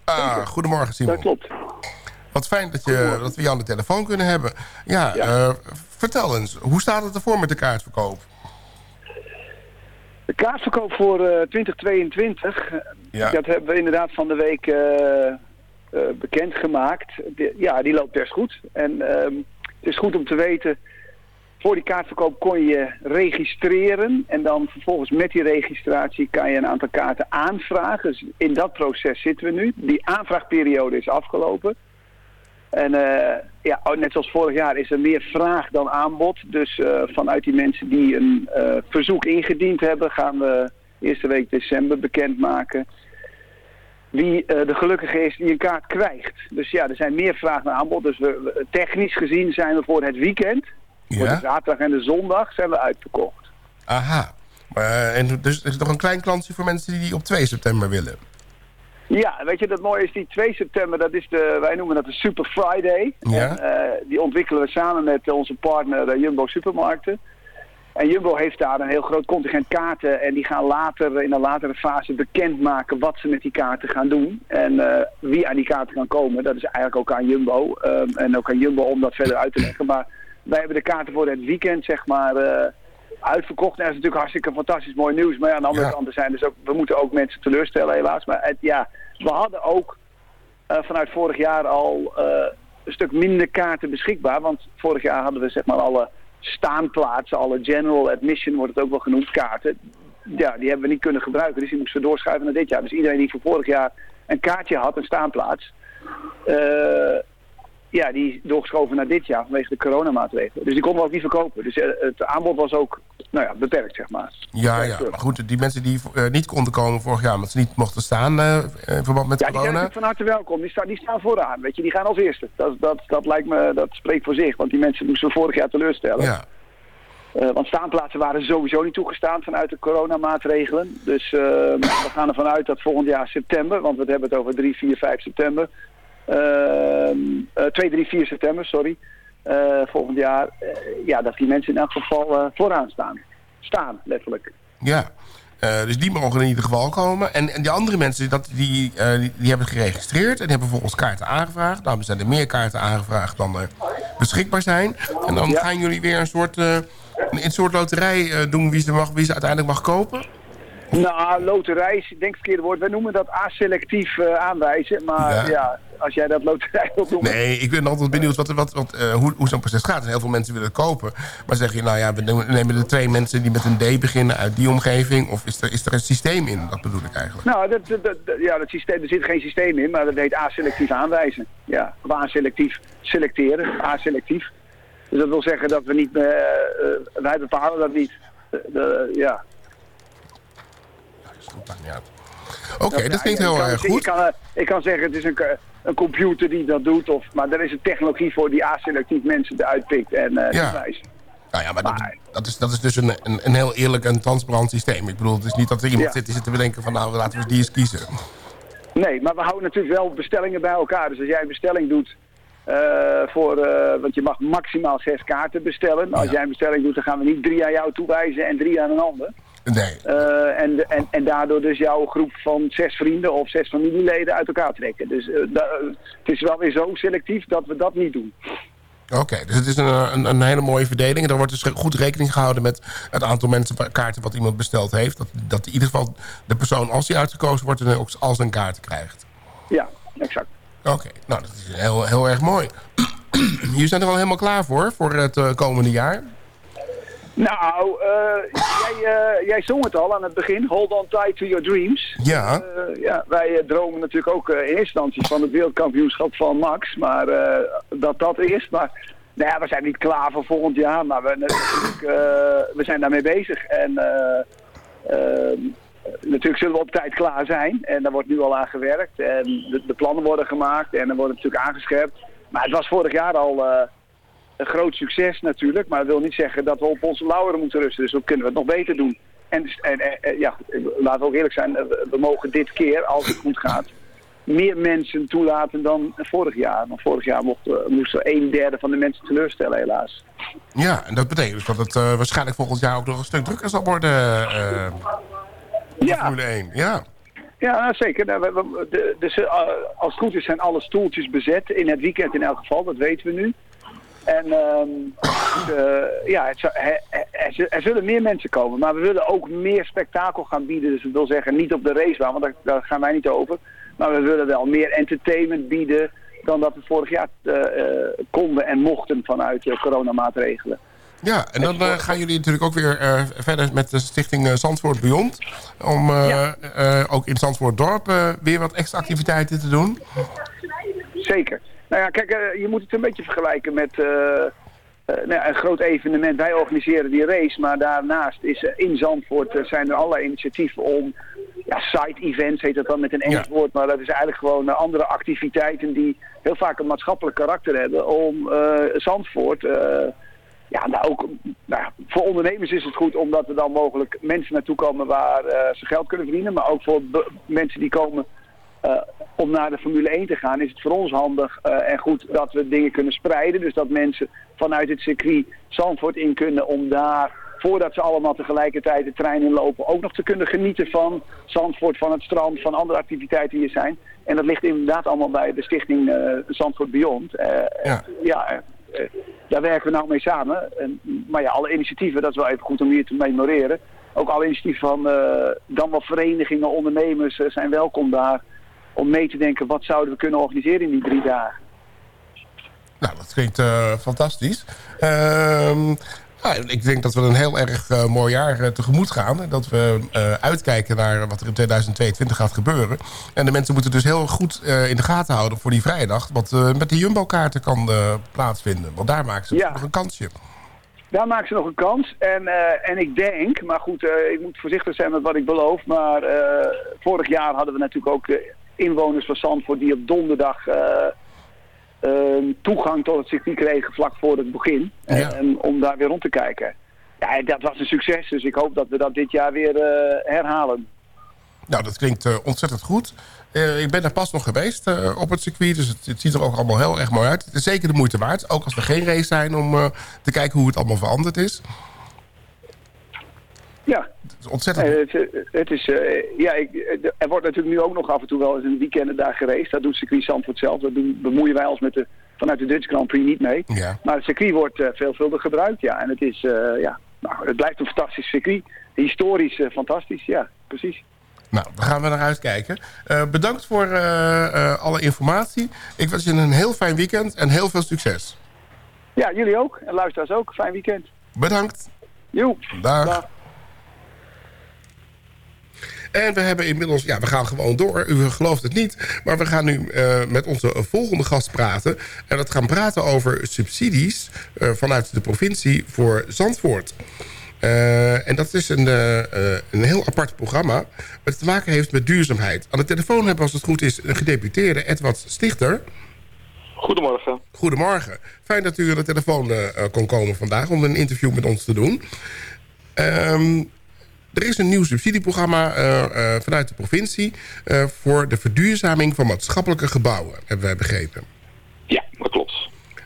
Ah, goedemorgen Simon. Dat klopt. Wat fijn dat, je, dat we je aan de telefoon kunnen hebben. Ja, eh, vertel eens, hoe staat het ervoor met de kaartverkoop? De kaartverkoop voor eh, 2022, eh, Ja. dat hebben we inderdaad van de week eh, eh, bekendgemaakt. De- ja, die loopt best goed. En ehm, het is goed om te weten, voor die kaartverkoop kon je registreren. En dan vervolgens met die registratie kan je een aantal kaarten aanvragen. Dus in dat proces zitten we nu. Die aanvraagperiode is afgelopen. En eh, ja, oh, net zoals vorig jaar is er meer vraag dan aanbod. Dus eh, vanuit die mensen die een eh, verzoek ingediend hebben... gaan we eerste week december bekendmaken... wie de gelukkige is die een kaart krijgt. Dus ja, er zijn meer vraag dan aanbod. Dus we, technisch gezien zijn we voor het weekend... voor de zaterdag en de zondag zijn we uitverkocht. Aha. En dus er is nog een klein klantje voor mensen die op 2 september willen. Ja, weet je, dat mooie is die 2 september, dat is de, wij noemen dat de Super Friday. Ja. Eh, die ontwikkelen we samen met onze partner eh, Jumbo Supermarkten. En Jumbo heeft daar een heel groot contingent kaarten en die gaan later, in een latere fase bekendmaken wat ze met die kaarten gaan doen. En eh, wie aan die kaarten kan komen, dat is eigenlijk ook aan Jumbo. Ehm, en ook aan Jumbo om dat verder uit te leggen. Maar wij hebben de kaarten voor het weekend, zeg maar, eh, uitverkocht. En dat is natuurlijk hartstikke fantastisch mooi nieuws. Maar ja, aan de andere Ja. kant zijn dus ook, we moeten ook mensen teleurstellen helaas. Maar het, ja, we hadden ook eh, vanuit vorig jaar al eh, een stuk minder kaarten beschikbaar. Want vorig jaar hadden we zeg maar alle staanplaatsen, alle general admission wordt het ook wel genoemd, kaarten. Ja, die hebben we niet kunnen gebruiken. Dus die moesten we doorschuiven naar dit jaar. Dus iedereen die voor vorig jaar een kaartje had, een staanplaats, eh, ja, die is doorgeschoven naar dit jaar vanwege de coronamaatregelen. Dus die konden we ook niet verkopen. Dus eh, het aanbod was ook nou ja, beperkt, zeg maar. Ja, ja. Maar goed, die mensen die eh, niet konden komen vorig jaar... omdat ze niet mochten staan eh, in verband met Ja, die zijn corona... van harte welkom. Die staan, die staan vooraan, weet je. Die gaan als eerste. Dat, dat, dat lijkt me, dat spreekt voor zich. Want die mensen moesten we vorig jaar teleurstellen. Ja. Want staanplaatsen waren sowieso niet toegestaan vanuit de coronamaatregelen. Dus eh, we gaan ervan uit dat volgend jaar september, want we hebben het over 3, 4, 5 september. Ehm, eh 2, 3, 4 september, sorry. Eh, volgend jaar, eh, ja, dat die mensen in elk geval eh, vooraan staan. Staan, letterlijk. Ja. Dus die mogen in ieder geval komen. En, en die andere mensen, dat, die, die, die hebben geregistreerd... en die hebben volgens kaarten aangevraagd. Nou, er zijn er meer kaarten aangevraagd dan er beschikbaar zijn. En dan gaan jullie weer een soort, eh, een, soort loterij doen... Wie ze, mag, wie ze uiteindelijk mag kopen. Nou, loterij is denk ik het verkeerde woord. Wij noemen dat aselectief eh, aanwijzen. Maar Ja. ja. als jij dat loterij wilt noemen... Nee, ik ben altijd benieuwd wat, wat, wat, eh, hoe, hoe zo'n proces gaat. En heel veel mensen willen het kopen. Maar zeg je, nou ja, we nemen- er twee mensen die met een D beginnen uit die omgeving. Of is er, is er een systeem in? Dat bedoel ik eigenlijk. Nou, dat, dat, dat- dat- ja, dat systeem, er zit geen systeem in, maar dat heet aselectief aanwijzen. Ja, of aselectief selecteren, aselectief. Dus dat wil zeggen dat we niet, eh, wij bepalen dat niet. Eh, de- ja. Oké, dat klinkt Ja, heel ik kan- erg Ik goed. kan, eh, ik kan zeggen, het is een, k- een computer die dat doet, of, maar er is een technologie voor die aselectief mensen eruit pikt en eh Ja. Nou ja, maar dat, dat, is, dat is dus een, een, een heel eerlijk en transparant systeem. Ik bedoel, het is niet dat er iemand Ja. zit die zit te bedenken van... nou, laten we die eens kiezen. Nee, maar we houden natuurlijk wel bestellingen bij elkaar. Dus als jij een bestelling doet eh, voor, eh, want je mag maximaal zes kaarten bestellen. Als jij een bestelling doet, dan gaan we niet drie aan jou toewijzen en drie aan een ander. Nee. Eh, en, en, en daardoor dus jouw groep van zes vrienden of zes familieleden uit elkaar trekken. Dus eh, da- het is wel weer zo selectief dat we dat niet doen. Oké, dus het is een, een, een hele mooie verdeling. En er wordt dus goed rekening gehouden met het aantal mensen kaarten wat iemand besteld heeft. Dat, dat in ieder geval de persoon, als hij uitgekozen wordt, dan ook al zijn kaarten krijgt. Ja, exact. Oké, nou dat is heel, heel erg mooi. Jullie zijn er al helemaal klaar voor, voor het eh, komende jaar? Nou, eh, jij, eh, jij zong het al aan het begin. Hold on tight to your dreams. Ja. Eh, ja, wij dromen natuurlijk ook in eerste instantie van het wereldkampioenschap van Max. Maar dat dat is. Maar nou ja, we zijn niet klaar voor volgend jaar. Maar we, natuurlijk, eh, we zijn daarmee bezig. En eh, eh, natuurlijk zullen we op tijd klaar zijn. En daar wordt nu al aan gewerkt. En de, de plannen worden gemaakt. En er worden natuurlijk aangescherpt. Maar het was vorig jaar al... eh, een groot succes natuurlijk. Maar dat wil niet zeggen dat we op onze lauweren moeten rusten. Dus dan kunnen we het nog beter doen. En, en, en ja, laten we ook eerlijk zijn. eh, We, mogen dit keer, als het goed gaat, meer mensen toelaten dan vorig jaar. Want vorig jaar mochten, moesten we een derde van de mensen teleurstellen helaas. Ja, en dat betekent dus dat het eh, waarschijnlijk volgend jaar ook nog een stuk drukker zal worden. eh ja. Formule 1. Ja. Ja, nou, zeker. Nou, we- we- de- dus, eh, als het goed is zijn alle stoeltjes bezet. In het weekend in elk geval, dat weten we nu. En ehm, de- ja, het er, er- er zullen meer mensen komen. Maar we willen ook meer spektakel gaan bieden. Dus dat wil zeggen, niet op de racebaan, want daar, daar gaan wij niet over. Maar we willen wel meer entertainment bieden dan dat we vorig jaar eh, eh, konden en mochten vanuit de coronamaatregelen. Ja, en dan eh, gaan jullie natuurlijk ook weer eh, verder met de stichting eh, Zandvoort Beyond. Om eh, eh, ook in Zandvoort Dorp eh, weer wat extra activiteiten te doen. Zeker. Nou ja, kijk, eh, je moet het een beetje vergelijken met eh, eh, nou een groot evenement. Wij organiseren die race, maar daarnaast is in Zandvoort zijn er allerlei initiatieven om ja, side-events, heet dat dan met een Engels woord, maar dat is eigenlijk gewoon andere activiteiten die heel vaak een maatschappelijk karakter hebben om Zandvoort... ja, nou ook nou, voor ondernemers is het goed omdat er dan mogelijk mensen naartoe komen waar ze geld kunnen verdienen. Maar ook voor mensen die komen om naar de Formule 1 te gaan, is het voor ons handig eh, en goed dat we dingen kunnen spreiden. Dus dat mensen vanuit het circuit Zandvoort in kunnen om daar, voordat ze allemaal tegelijkertijd de trein inlopen, ook nog te kunnen genieten van Zandvoort, van het strand, van andere activiteiten die er zijn. En dat ligt inderdaad allemaal bij de stichting eh, Zandvoort Beyond. Eh, Ja. ja, eh, eh, daar werken we nou mee samen. En, maar ja, alle initiatieven, dat is wel even goed om hier te memoreren. Ook alle initiatieven van eh, dan wel verenigingen, ondernemers eh, zijn welkom daar. Om mee te denken, wat zouden we kunnen organiseren in die drie dagen? Nou, dat klinkt eh, fantastisch. Ehm, nou, ik denk dat we een heel erg eh, mooi jaar eh, tegemoet gaan. En dat we uitkijken naar wat er in 2022 gaat gebeuren. En de mensen moeten dus heel goed in de gaten houden voor die vrijdag. Wat met de Jumbo-kaarten kan plaatsvinden. Want daar maken ze Ja. nog een kansje. Daar maken ze nog een kans. En, en ik denk, maar goed, ik moet voorzichtig zijn met wat ik beloof. Maar vorig jaar hadden we natuurlijk ook inwoners van Zandvoort die op donderdag eh, eh, toegang tot het circuit kregen vlak voor het begin. Ja. En om daar weer rond te kijken. Ja, dat was een succes. Dus ik hoop dat we dat dit jaar weer eh, herhalen. Nou, dat klinkt eh, ontzettend goed. Ik ben er pas nog geweest op het circuit. Dus het, het ziet er ook allemaal heel erg mooi uit. Het is zeker de moeite waard. Ook als er geen race zijn om te kijken hoe het allemaal veranderd is. Het is ontzettend Eh, het, het is, eh, ja, ik, eh, er wordt natuurlijk nu ook nog af en toe wel eens een weekend daar gereisd. Dat doet circuit Zandvoort zelf. Dat doen, bemoeien wij ons met de, vanuit de Dutch Grand Prix niet mee. Ja. Maar het circuit wordt eh, veelvuldig gebruikt, ja. En het is, ja, nou, het blijft een fantastisch circuit. Historisch fantastisch, ja, precies. Nou, daar gaan we naar uitkijken. Eh, bedankt voor alle informatie. Ik wens je een heel fijn weekend en heel veel succes. Ja, jullie ook. En luisteraars ook. Fijn weekend. Bedankt. Jo. Dag. En we hebben inmiddels, ja, we gaan gewoon door. U gelooft het niet. Maar we gaan nu eh, met onze volgende gast praten. En dat gaan praten over subsidies eh, vanuit de provincie voor Zandvoort. Eh, en dat is een, een heel apart programma. Wat te maken heeft met duurzaamheid. Aan de telefoon hebben, als het goed is, een gedeputeerde, Edward Stichter. Goedemorgen. Goedemorgen. Fijn dat u aan de telefoon kon komen vandaag om een interview met ons te doen. Ehm, er is een nieuw subsidieprogramma eh, eh, vanuit de provincie... eh, voor de verduurzaming van maatschappelijke gebouwen, hebben wij begrepen. Ja, dat klopt.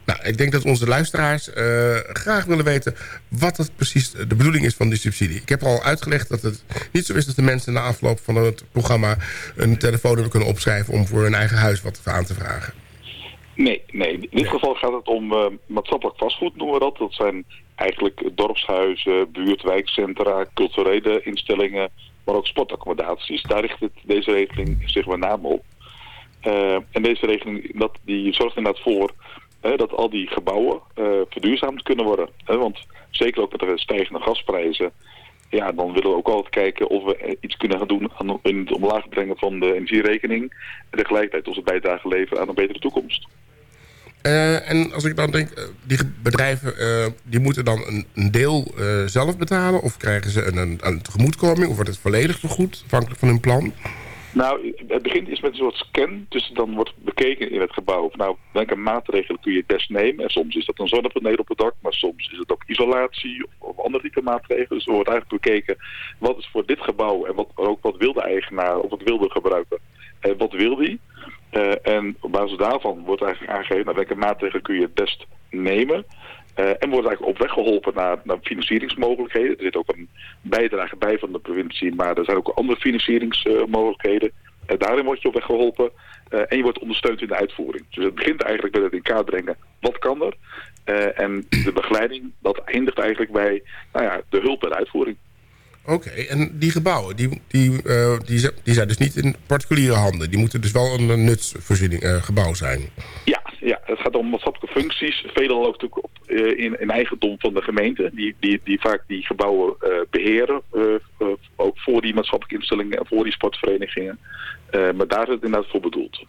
Nou, ik denk dat onze luisteraars graag willen weten... wat dat precies de bedoeling is van die subsidie. Ik heb al uitgelegd dat het niet zo is dat de mensen... na afloop van het programma een telefoonnummer kunnen opschrijven... om voor hun eigen huis wat aan te vragen. Nee, nee. In dit geval gaat het om eh, maatschappelijk vastgoed, noemen we dat. Dat zijn eigenlijk dorpshuizen, buurtwijkcentra, culturele instellingen, maar ook sportaccommodaties. Daar richt het, deze regeling zich met name op. Eh, en deze regeling dat, die zorgt inderdaad voor eh, dat al die gebouwen verduurzaamd kunnen worden. hè. want zeker ook met de stijgende gasprijzen, ja, dan willen we ook altijd kijken of we iets kunnen gaan doen aan, in het omlaag brengen van de energierekening. En tegelijkertijd onze bijdrage leveren aan een betere toekomst. Eh, en als ik dan denk, eh, die bedrijven eh, die moeten dan een, deel zelf betalen... of krijgen ze een, een, een tegemoetkoming of wordt het volledig vergoed, afhankelijk van hun plan? Nou, het begint is met een soort scan. Dus dan wordt bekeken in het gebouw. van, Nou, welke maatregelen kun je best nemen? En soms is dat een zonnepaneel op het dak. Maar soms is het ook isolatie of, of andere type maatregelen. Dus er wordt eigenlijk bekeken wat is voor dit gebouw. En wat, ook wat wil de eigenaar of wat wil de gebruiker. En wat wil die? Eh, en op basis daarvan wordt eigenlijk aangegeven nou, welke maatregelen kun je het best nemen. Eh, en wordt eigenlijk op weg geholpen naar, naar financieringsmogelijkheden. Er zit ook een bijdrage bij van de provincie, maar er zijn ook andere financieringsmogelijkheden. Uh, daarin word je op weg geholpen eh, en je wordt ondersteund in de uitvoering. Dus het begint eigenlijk met het in kaart brengen, wat kan er? En de begeleiding, dat eindigt eigenlijk bij nou ja, de hulp bij de uitvoering. Oké, en die gebouwen, die, die, eh, die, zijn- die zijn dus niet in particuliere handen. Die moeten dus wel een, een nutsvoorziening eh, gebouw zijn. Ja, ja, het gaat om maatschappelijke functies. Veelal ook natuurlijk op, eh, in, in eigendom van de gemeente. Die, die, die vaak die gebouwen eh, beheren. eh, eh, ook voor die maatschappelijke instellingen en voor die sportverenigingen. Maar daar is het inderdaad voor bedoeld.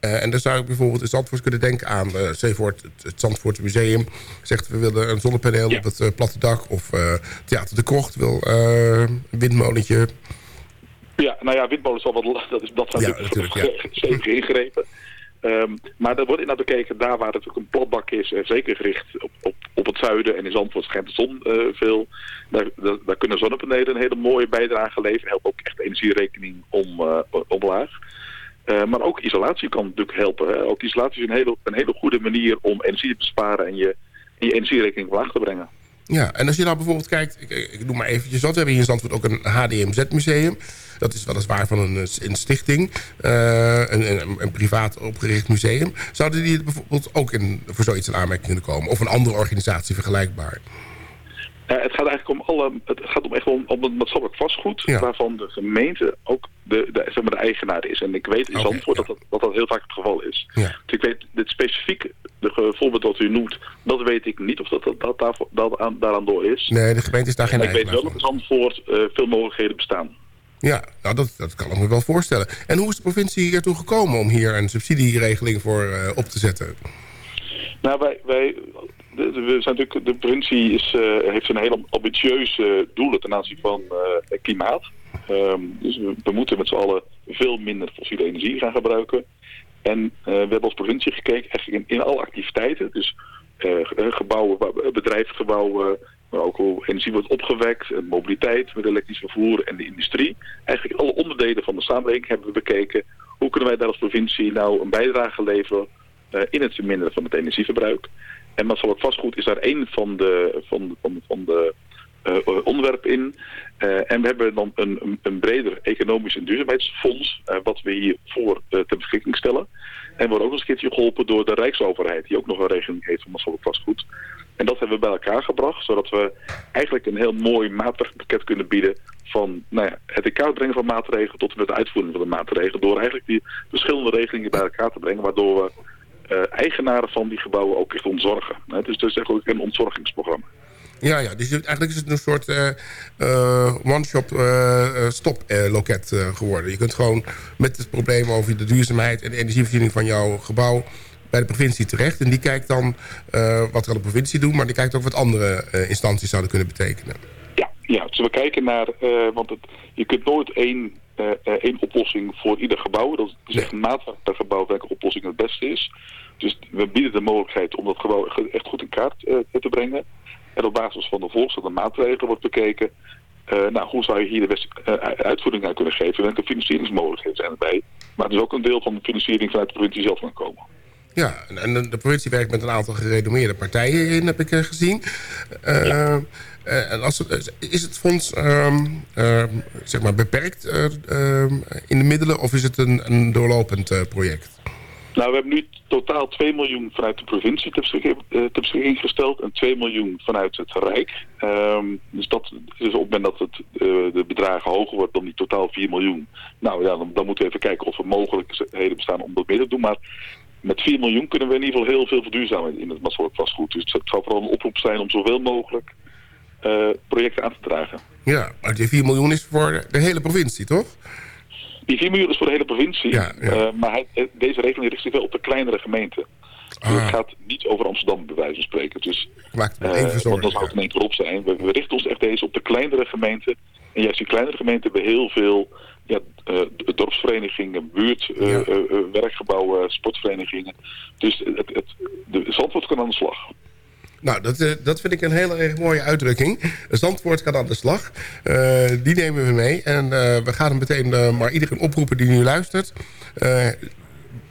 Eh, en dan zou ik bijvoorbeeld in Zandvoort kunnen denken aan... eh Zeevoort, het, Zandvoortse Museum zegt... we willen een zonnepaneel op het eh, platte dak. Of Theater de Krocht wil een windmolentje. Ja, nou ja, windmolens zal wat, dat, is, dat zijn Ja, natuurlijk natuurlijk, stevig ingrepen. Ehm, maar er wordt inderdaad bekeken, daar waar het natuurlijk een platbak is, en zeker gericht op, op, op het zuiden en in Zandvoort schijnt de zon veel, daar, daar, daar kunnen zonnepanelen een hele mooie bijdrage leveren. Helpt ook echt de energierekening om, omlaag. Eh, maar ook isolatie kan natuurlijk helpen. Hè. Ook isolatie is een hele, een hele goede manier om energie te besparen en je, je energierekening omlaag te brengen. Ja, en als je nou bijvoorbeeld kijkt... Ik, ik noem maar eventjes wat. We hebben hier in Zandvoort ook een HDMZ-museum. Dat is weliswaar van een, eh, een stichting. eh, een, een, een privaat opgericht museum. Zouden die bijvoorbeeld ook in, voor zoiets in aanmerking kunnen komen? Of een andere organisatie vergelijkbaar? Eh, het gaat eigenlijk om alle, het gaat om echt om, om het maatschappelijk vastgoed, Ja. waarvan de gemeente ook de, de, zeg maar de eigenaar is. En ik weet in Zandvoort dat, dat, dat dat heel vaak het geval is. Ja. Dus ik weet dit specifiek, de voorbeeld dat u noemt, dat weet ik niet of dat, dat, dat aan, daaraan door is. Nee, de gemeente is daar geen Maar ik weet wel dat in Zandvoort eh, veel mogelijkheden bestaan. Ja, nou dat, dat kan ik me wel voorstellen. En hoe is de provincie hiertoe gekomen om hier een subsidieregeling voor eh, op te zetten? Nou, wij, wij we zijn natuurlijk, de provincie is, eh, heeft een hele ambitieuze doelen ten aanzien van eh, klimaat. Ehm, dus we, moeten met z'n allen veel minder fossiele energie gaan gebruiken. En eh, we hebben als provincie gekeken eigenlijk in, alle activiteiten. Dus eh, ge- gebouwen, bedrijfsgebouwen, maar ook hoe energie wordt opgewekt, mobiliteit met elektrisch vervoer en de industrie. Eigenlijk alle onderdelen van de samenleving hebben we bekeken. Hoe kunnen wij daar als provincie nou een bijdrage leveren eh, in het verminderen van het energieverbruik. En maatschappelijk vastgoed is daar één van de, van, van, van de eh, onderwerpen in. Eh, en we hebben dan een, een, breder economisch en duurzaamheidsfonds, eh, wat we hiervoor uh, ter beschikking stellen. En we worden ook eens een keertje geholpen door de Rijksoverheid, die ook nog een regeling heeft van maatschappelijk vastgoed. En dat hebben we bij elkaar gebracht, zodat we eigenlijk een heel mooi maatregelenpakket kunnen bieden van nou ja, het in kaart brengen van maatregelen tot en met van de maatregelen. Door eigenlijk die verschillende regelingen bij elkaar te brengen, waardoor we uh, eigenaren van die gebouwen ook echt ontzorgen. Hè? Dus dat is eigenlijk een ontzorgingsprogramma. Ja, ja, dus eigenlijk is het een soort uh, uh, one-shop uh, stop-loket geworden. Je kunt gewoon met het probleem over de duurzaamheid en de energievoorziening van jouw gebouw bij de provincie terecht. En die kijkt dan wat kan de provincie doen, maar die kijkt ook wat andere instanties zouden kunnen betekenen. Ja, ja dus we kijken naar, want het, je kunt nooit één één oplossing voor ieder gebouw. Dat is echt een maat per gebouw welke oplossing het beste is. Dus we bieden de mogelijkheid om dat gebouw echt goed in kaart uh, te brengen. En op basis van de voorgestelde maatregelen wordt bekeken... Uh, nou, hoe zou je hier de beste uitvoering aan kunnen geven? Welke financieringsmogelijkheden zijn erbij? Maar het is ook een deel van de financiering vanuit de provincie zelf kan komen. Ja, en de provincie werkt met een aantal gerenommeerde partijen in, heb ik gezien. Uh, ja. Uh, als het, is het fonds uh, uh, zeg maar beperkt in de middelen of is het een, een doorlopend project? Nou, we hebben nu totaal 2 miljoen vanuit de provincie ter beschikking, gesteld en 2 miljoen vanuit het Rijk. Dus, dat, dus op het moment dat het, de bedragen hoger wordt dan die totaal 4 miljoen, nou ja, dan, dan moeten we even kijken of er mogelijkheden bestaan om dat meer te doen. Maar met 4 miljoen kunnen we in ieder geval heel veel verduurzamen in het maatschappelijk vastgoed. Dus het zou vooral een oproep zijn om zoveel mogelijk projecten aan te dragen. Ja, maar die 4 miljoen is voor de hele provincie, toch? Die 4 miljoen is voor de hele provincie. Ja, ja. Uh, maar hij, deze regeling richt zich wel op de kleinere gemeenten. Ah. Dus het gaat niet over Amsterdam, bij wijze van spreken. Dus, Maakt me even zorgen. Want dan zou het in één keer op zijn. We, we, richten ons echt deze op de kleinere gemeenten. En juist die kleinere gemeenten hebben heel veel ja, eh, dorpsverenigingen, buurt, eh, eh, eh, werkgebouwen, sportverenigingen. Dus het, het, de Zandvoort kan aan de slag. Nou, dat, eh, dat vind ik een hele mooie uitdrukking. Zandvoort gaat aan de slag. Eh, die nemen we mee. En eh, we gaan hem meteen maar iedereen oproepen die nu luistert.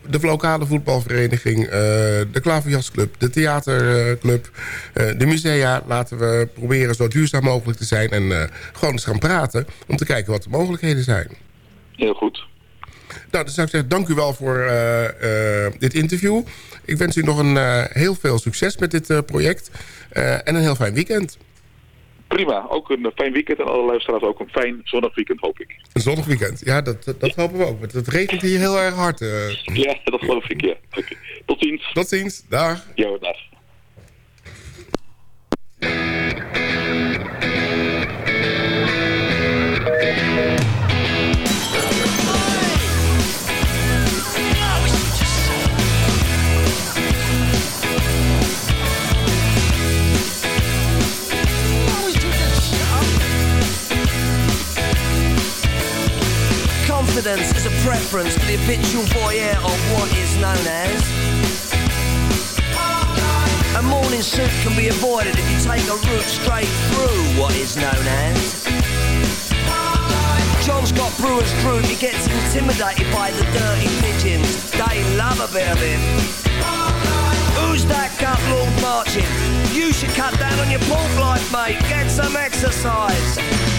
De lokale voetbalvereniging, de klaverjasclub, de theaterclub, de musea. Laten we proberen zo duurzaam mogelijk te zijn en gewoon eens gaan praten om te kijken wat de mogelijkheden zijn. Heel goed. Nou, dan zou ik zeggen, dank u wel voor eh, eh, dit interview. Ik wens u nog een eh, heel veel succes met dit project en een heel fijn weekend. Prima, ook een fijn weekend en alle luisteraars ook een fijn zonnig weekend hoop ik. Een zonnig weekend, ja, dat, dat, dat hopen we ook. Want het regent hier heel erg hard. Ja, dat geloof ik, ja. Oké. Tot ziens. Tot ziens, dag. Ja, dag. Confidence is a preference for the habitual voyeur of what is known as. A morning suit can be avoided if you take a route straight through what is known as. John's got brewer's group, he gets intimidated by the dirty pigeons. They love a bit of him. Who's that gut lord marching? You should cut down on your pork life, mate. Get some exercise.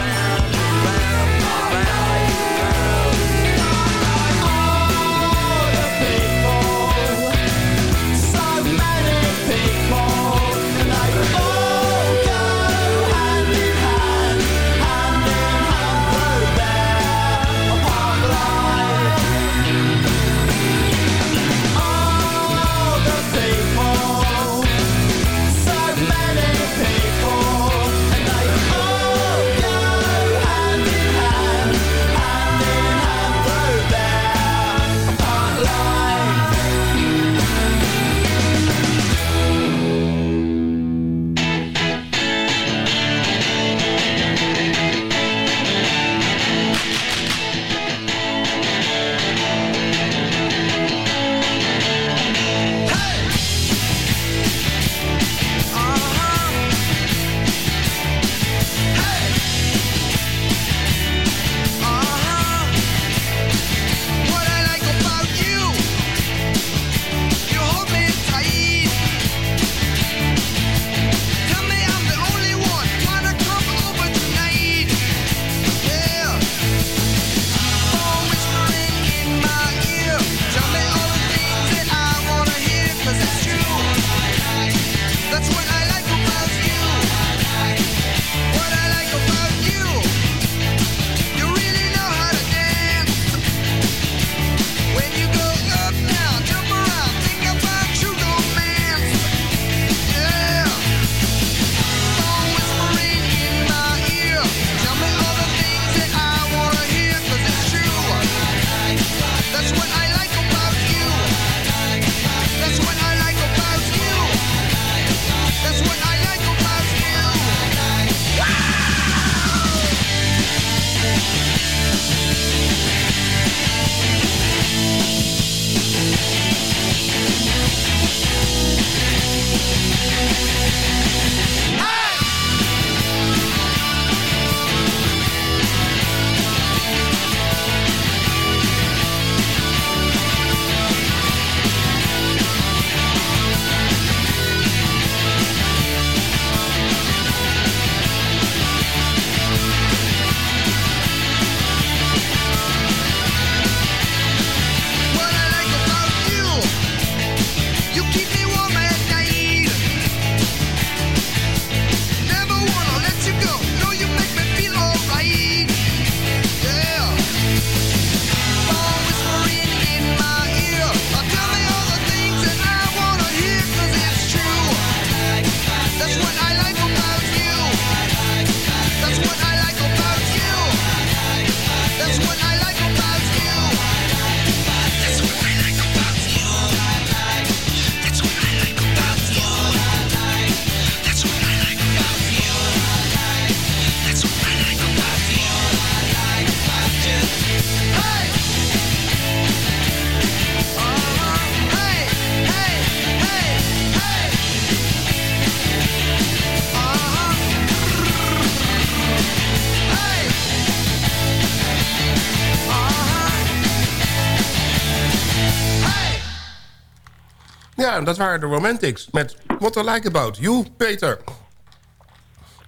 dat waren de Romantics met What I Like About You, Peter.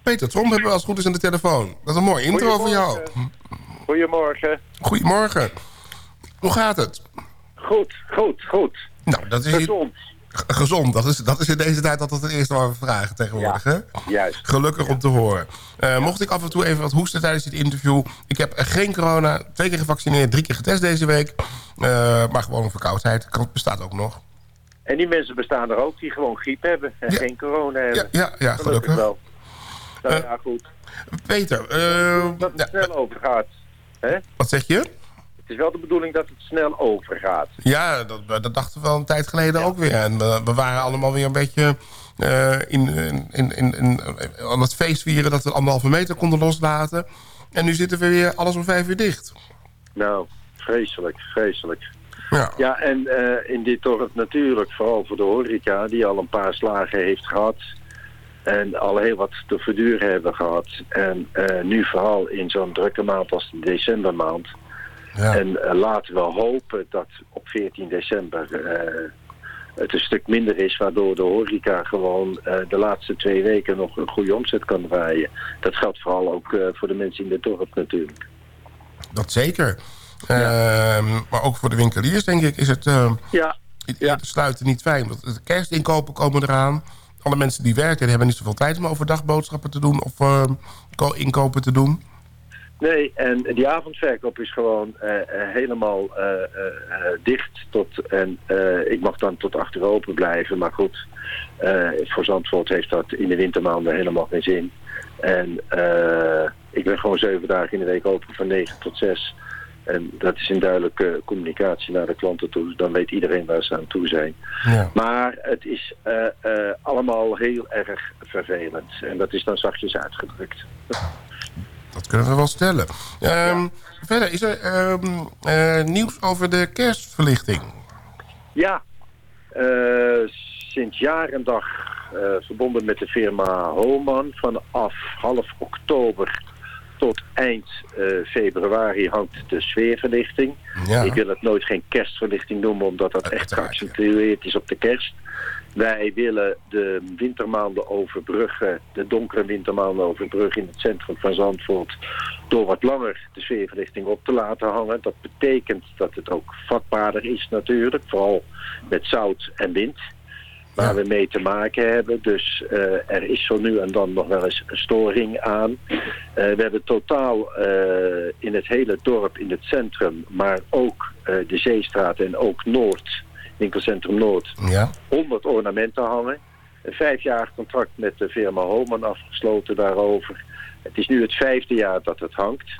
Peter Tromp hebben we als het goed is aan de telefoon. Dat is een mooi intro voor jou. Goedemorgen. Goedemorgen. Hoe gaat het? Goed, goed, goed. Nou, dat is Gezond. Gezond, dat is, dat is in deze tijd altijd het eerste waar we vragen tegenwoordig. Hè? Juist. Gelukkig om te horen. Eh, mocht ik af en toe even wat hoesten tijdens dit interview. Ik heb geen corona, twee keer gevaccineerd, drie keer getest deze week. Eh, maar gewoon een verkoudheid, kan- bestaat ook nog. En die mensen bestaan er ook die gewoon griep hebben en geen corona hebben. Ja, ja, gelukkig. wel. Nou ja, goed. Peter, eh, Dat het snel overgaat. Hè? wat zeg je? Het is wel de bedoeling dat het snel overgaat. Ja, dat, dat dachten we al een tijd geleden ook weer. En we, we waren allemaal weer een beetje eh, in, in, in, in, in- aan het feest vieren... dat we anderhalve meter konden loslaten. En nu zitten we weer alles om vijf uur dicht. Nou, vreselijk, vreselijk. Ja, Ja, en eh, in dit dorp natuurlijk, vooral voor de horeca, die al een paar slagen heeft gehad. En al heel wat te verduren hebben gehad. En eh, nu vooral in zo'n drukke maand als de decembermaand. En eh, laten we hopen dat op 14 december het een stuk minder is, waardoor de horeca gewoon de laatste twee weken nog een goede omzet kan draaien. Dat geldt vooral ook voor de mensen in het dorp natuurlijk. dat zeker. Ehm, maar ook voor de winkeliers, denk ik, is het eh, Ja. ja. te sluiten niet fijn. Want de kerstinkopen komen eraan. Alle mensen die werken, die hebben niet zoveel tijd om overdag boodschappen te doen... of eh, ko- inkopen te doen. Nee, en die avondverkoop is gewoon eh, eh, helemaal eh, dicht. Tot, en ik mag dan tot achter open blijven. Maar goed, voor Zandvoort heeft dat in de wintermaanden helemaal geen zin. En ik ben gewoon zeven dagen in de week open van 9 tot 6. En dat is in duidelijke communicatie naar de klanten toe. Dan weet iedereen waar ze aan toe zijn. Ja. Maar het is eh, eh, allemaal heel erg vervelend. En dat is dan zachtjes uitgedrukt. Dat kunnen we wel stellen. Ehm, Verder, is er ehm, eh, nieuws over de kerstverlichting? Ja, sinds jaar en dag verbonden met de firma Homan. Vanaf half oktober tot eind eh, februari hangt de sfeerverlichting. Ja. Ik wil het nooit geen kerstverlichting noemen, omdat dat echt geaccentueerd is op de kerst. Wij willen de wintermaanden overbruggen, de donkere wintermaanden overbruggen in het centrum van Zandvoort, door wat langer de sfeerverlichting op te laten hangen. Dat betekent dat het ook vatbaarder is natuurlijk, vooral met zout en wind, waar we mee te maken hebben. Dus eh, er is zo nu en dan nog wel eens een storing aan. Eh, we hebben totaal eh, in het hele dorp, in het centrum, maar ook de Zeestraat en ook Noord, winkelcentrum Noord, Ja. 100 ornamenten hangen. Een vijfjarig contract met de firma Homan afgesloten daarover. Het is nu het vijfde jaar dat het hangt.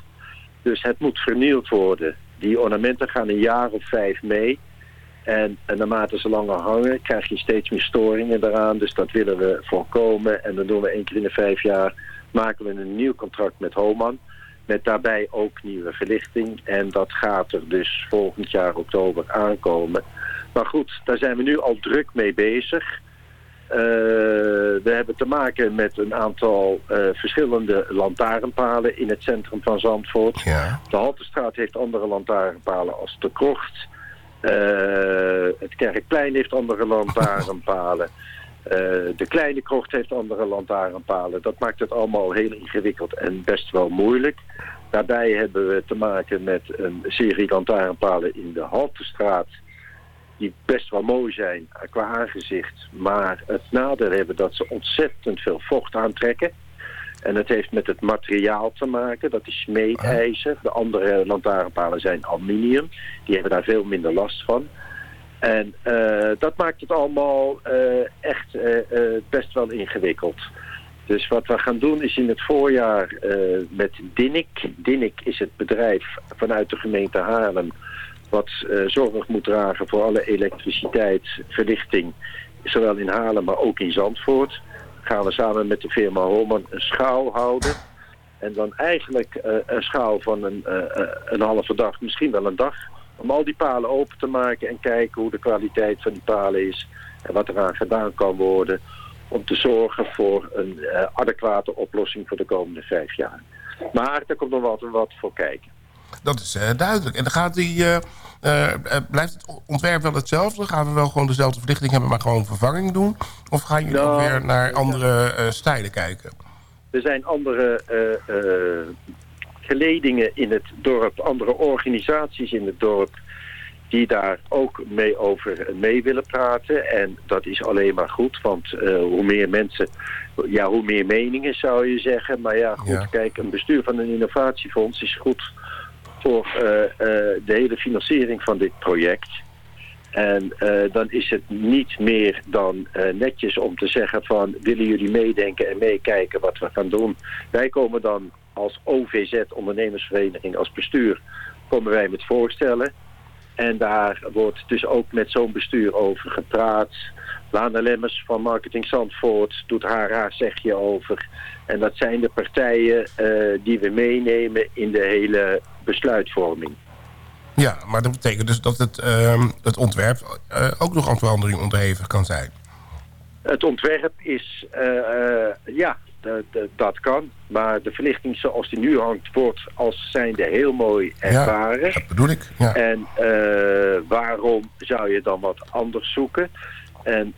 Dus het moet vernieuwd worden. Die ornamenten gaan een jaar of vijf mee. En, en naarmate ze langer hangen, krijg je steeds meer storingen eraan. Dus dat willen we voorkomen. En dan doen we één keer in de vijf jaar, maken we een nieuw contract met Homan. Met daarbij ook nieuwe verlichting. En dat gaat er dus volgend jaar oktober aankomen. Maar goed, daar zijn we nu al druk mee bezig. Eh, we hebben te maken met een aantal eh, verschillende lantaarnpalen in het centrum van Zandvoort. De Haltestraat heeft andere lantaarnpalen als de Krocht. Eh, het Kerkplein heeft andere lantaarnpalen. Eh, de Kleine Krocht heeft andere lantaarnpalen. Dat maakt het allemaal heel ingewikkeld en best wel moeilijk. Daarbij hebben we te maken met een serie lantaarnpalen in de Haltestraat die best wel mooi zijn qua aangezicht, maar het nadeel hebben dat ze ontzettend veel vocht aantrekken. En het heeft met het materiaal te maken, dat is smeedijzer. De andere lantaarnpalen zijn aluminium, die hebben daar veel minder last van. En eh, dat maakt het allemaal eh, echt eh, best wel ingewikkeld. Dus wat we gaan doen is in het voorjaar met Dinnik. Dinnik is het bedrijf vanuit de gemeente Haarlem wat zorg moet dragen voor alle elektriciteit, verlichting, zowel in Haarlem maar ook in Zandvoort. Gaan we samen met de firma Holman een schaal houden. En dan eigenlijk eh, een schaal van een, eh, eh, een halve dag, misschien wel een dag. Om al die palen open te maken en kijken hoe de kwaliteit van die palen is. En wat eraan gedaan kan worden. Om te zorgen voor een adequate oplossing voor de komende vijf jaar. Maar daar komt nog wat, wat voor kijken. Dat is eh, duidelijk. En dan gaat die, eh, eh, blijft het ontwerp wel hetzelfde? Gaan we wel gewoon dezelfde verlichting hebben, maar gewoon vervanging doen? Of gaan jullie Nou, ook weer naar andere stijlen kijken? Er zijn andere eh, geledingen in het dorp, andere organisaties in het dorp die daar ook mee over mee willen praten. En dat is alleen maar goed, want hoe meer mensen, ja, hoe meer meningen zou je zeggen. Maar ja, goed, Ja. kijk, een bestuur van een innovatiefonds is goed voor eh, eh, de hele financiering van dit project. En eh, dan is het niet meer dan netjes om te zeggen van willen jullie meedenken en meekijken wat we gaan doen. Wij komen dan als OVZ, ondernemersvereniging, als bestuur, komen wij met voorstellen. En daar wordt dus ook met zo'n bestuur over gepraat. Lana Lemmers van Marketing Zandvoort doet haar haar zegje over. En dat zijn de partijen die we meenemen in de hele besluitvorming. Ja, maar dat betekent dus dat het, ehm, het ontwerp eh, ook nog aan verandering onderhevig kan zijn. Het ontwerp is, eh, eh, ja, dat kan. Maar de verlichting zoals die nu hangt, wordt als zijnde heel mooi ervaren. dat bedoel ik. Ja. En waarom zou je dan wat anders zoeken? En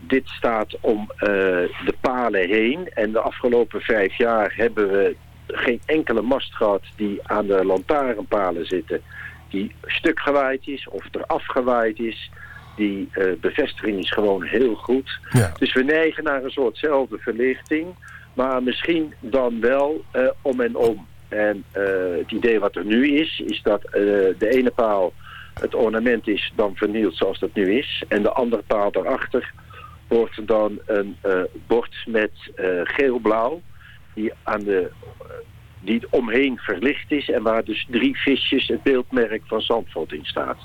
dit staat om de palen heen. En de afgelopen vijf jaar hebben we geen enkele mast gehad die aan de lantaarnpalen zitten. Die stuk gewaaid is of eraf gewaaid is. Die eh, bevestiging is gewoon heel goed. Dus we neigen naar een soortzelfde verlichting. Maar misschien dan wel eh, om en om. En eh, het idee wat er nu is, is dat de ene paal het ornament is dan vernield zoals dat nu is. En de andere paal daarachter wordt dan een bord met geel-blauw. Die, aan de, eh, die omheen verlicht is. En waar dus drie visjes het beeldmerk van Zandvoort in staat.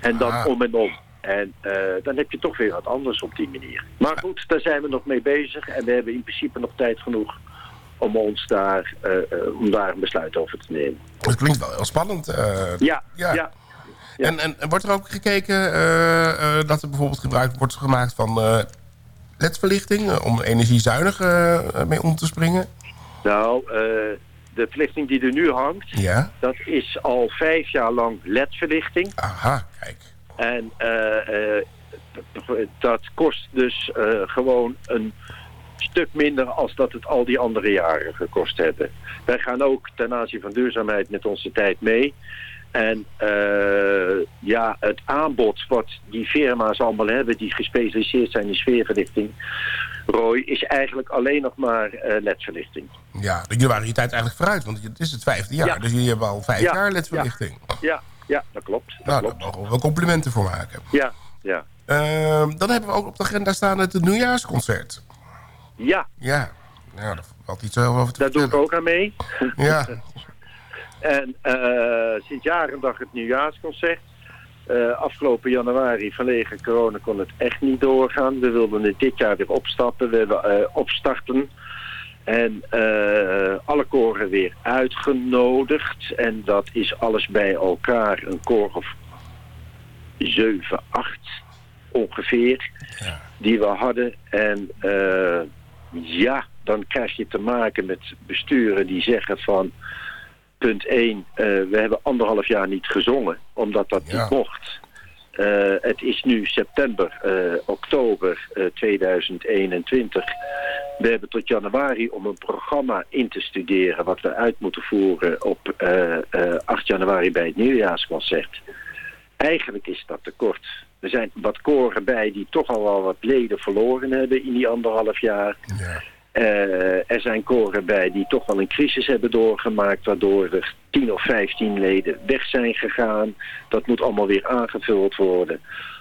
En dan Ah. om en om. En eh, dan heb je toch weer wat anders op die manier. Maar goed, daar zijn we nog mee bezig. En we hebben in principe nog tijd genoeg om ons daar, eh, om daar een besluit over te nemen. Het klinkt wel heel spannend. Ja, ja. En, en, en wordt er ook gekeken dat er bijvoorbeeld gebruik wordt gemaakt van ledverlichting... eh, om energiezuinig eh, mee om te springen? Nou, eh, de verlichting die er nu hangt, Ja. dat is al vijf jaar lang ledverlichting. Aha, kijk. En dat kost dus gewoon een stuk minder als dat het al die andere jaren gekost hebben. Wij gaan ook ten aanzien van duurzaamheid met onze tijd mee. En eh, ja, het aanbod wat die firma's allemaal hebben die gespecialiseerd zijn in sfeerverlichting, Roy, is eigenlijk alleen nog maar eh, ledverlichting. Ja, jullie waren je tijd eigenlijk vooruit, want het is het vijfde jaar. Ja. Dus jullie hebben al vijf Ja, jaar ledverlichting. Ja, ja, dat klopt. Dat nou, klopt. daar mogen we wel complimenten voor maken. Ja, ja. Ehm, dan hebben we ook op de agenda staan het nieuwjaarsconcert. Ja. Ja, nou, daar valt iets over te Daar doe ik ook aan mee. Ja. en eh sinds jaren dag het nieuwjaarsconcert. Eh, afgelopen januari vanwege corona kon het echt niet doorgaan. We wilden het dit jaar weer opstappen. We hebben eh, opstarten. En eh, alle koren weer uitgenodigd. En dat is alles bij elkaar een koor of 7, 8 ongeveer. Die we hadden. En eh, ja, dan krijg je te maken met besturen die zeggen van... Punt 1, we hebben anderhalf jaar niet gezongen, omdat dat niet mocht. Eh, het is nu september, eh, oktober eh, 2021. We hebben tot januari om een programma in te studeren... wat we uit moeten voeren op eh, eh, 8 januari bij het nieuwjaarsconcert. Eigenlijk is dat tekort. Er zijn wat koren bij die toch al wel wat leden verloren hebben in die anderhalf jaar. Eh, er zijn koren bij die toch wel een crisis hebben doorgemaakt... waardoor er 10 of 15 leden weg zijn gegaan. Dat moet allemaal weer aangevuld worden.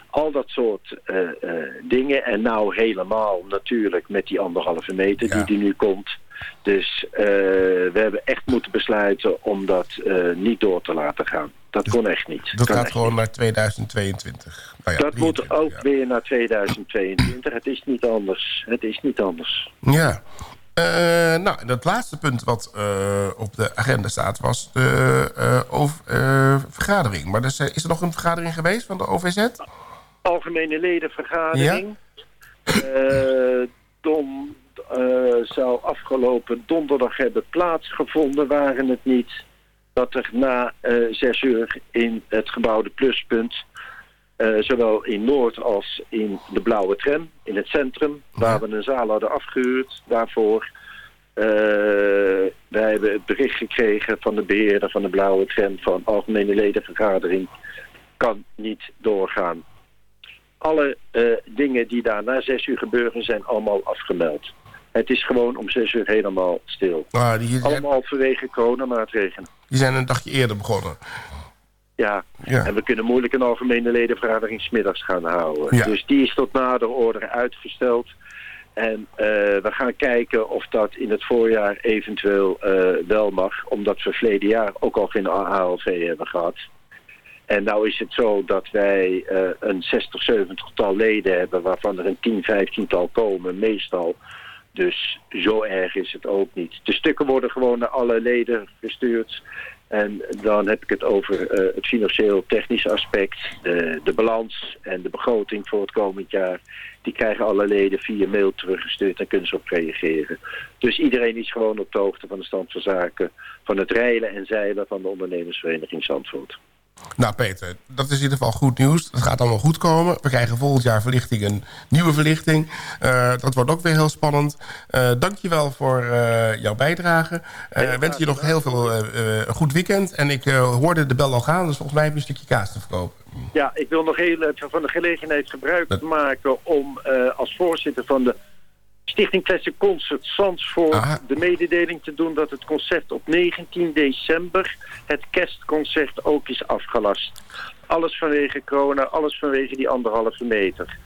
Al dat soort eh, eh, dingen. En nou helemaal natuurlijk met die anderhalve meter die er nu komt. Dus we hebben echt moeten besluiten om dat niet door te laten gaan. Dat kon echt niet. Dat Kan gaat gewoon naar 2022. Nou ja, dat moet ook weer naar 2022. Het is niet anders. Het is niet anders. Ja. Eh, nou, en het laatste punt wat eh, op de agenda staat was de eh, over, vergadering. Maar dus, is er nog een vergadering geweest van de OVZ? Algemene ledenvergadering. Eh, Dom zou afgelopen donderdag hebben plaatsgevonden, waren het niet. Dat er na eh, zes uur in het gebouwde pluspunt, eh, zowel in Noord als in de blauwe tram, in het centrum, waar we een zaal hadden afgehuurd daarvoor. eh, wij hebben het bericht gekregen van de beheerder van de blauwe tram van algemene ledenvergadering kan niet doorgaan. Alle dingen die daar na zes uur gebeuren zijn allemaal afgemeld. Het is gewoon om zes uur helemaal stil. Ah, die, zijn, Allemaal vanwege coronamaatregelen. die zijn een dagje eerder begonnen. Ja. Ja. en we kunnen moeilijk een algemene ledenvergadering smiddags gaan houden. Ja. Dus die is tot nader order uitgesteld. En eh, we gaan kijken of dat in het voorjaar eventueel eh, wel mag. Omdat we verleden jaar ook al geen ALV hebben gehad. En nou is het zo dat wij eh, een 60, 70 tal leden hebben... waarvan er een 10, 15 tal komen, meestal. Dus zo erg is het ook niet. De stukken worden gewoon naar alle leden gestuurd. En dan heb ik het over eh, het financieel-technische aspect, de, de balans en de begroting voor het komend jaar. Die krijgen alle leden via mail teruggestuurd en kunnen ze op reageren. Dus iedereen is gewoon op de hoogte van de stand van zaken van het reilen en zeilen van de ondernemersvereniging Zandvoort. Nou Peter, dat is in ieder geval goed nieuws. Dat gaat allemaal goed komen. We krijgen volgend jaar verlichting, een nieuwe verlichting. Eh, dat wordt ook weer heel spannend. Uh, dankjewel voor uh, jouw bijdrage. Uh, wens je nog heel veel een goed weekend. En ik hoorde de bel al gaan, dus volgens mij heb je een stukje kaas te verkopen. Ja, ik wil nog heel even van de gelegenheid gebruik maken om als voorzitter van de Stichting Classic Concert Zandvoort Aha. de mededeling te doen dat het concert op 19 december, het kerstconcert, ook is afgelast. Alles vanwege corona, alles vanwege die anderhalve meter.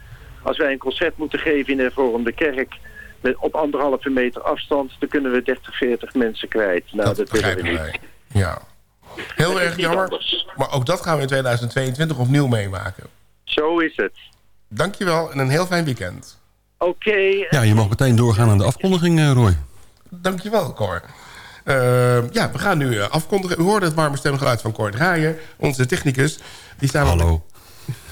Als wij een concert moeten geven in de hervormde kerk met op anderhalve meter afstand, dan kunnen we 30, 40 mensen kwijt. Nou, dat, willen we niet. wij. Ja. Heel Dat erg jammer. anders. Maar ook dat gaan we in 2022 opnieuw meemaken. Zo is het. Dankjewel en een heel fijn weekend. Oké. Ja, je mag meteen doorgaan aan de afkondiging, eh, Roy. Dankjewel, Cor. Eh, ja, we gaan nu eh, afkondigen. U hoorde het warme stemgeluid van Cor Draaien, onze technicus. Die samen Hallo.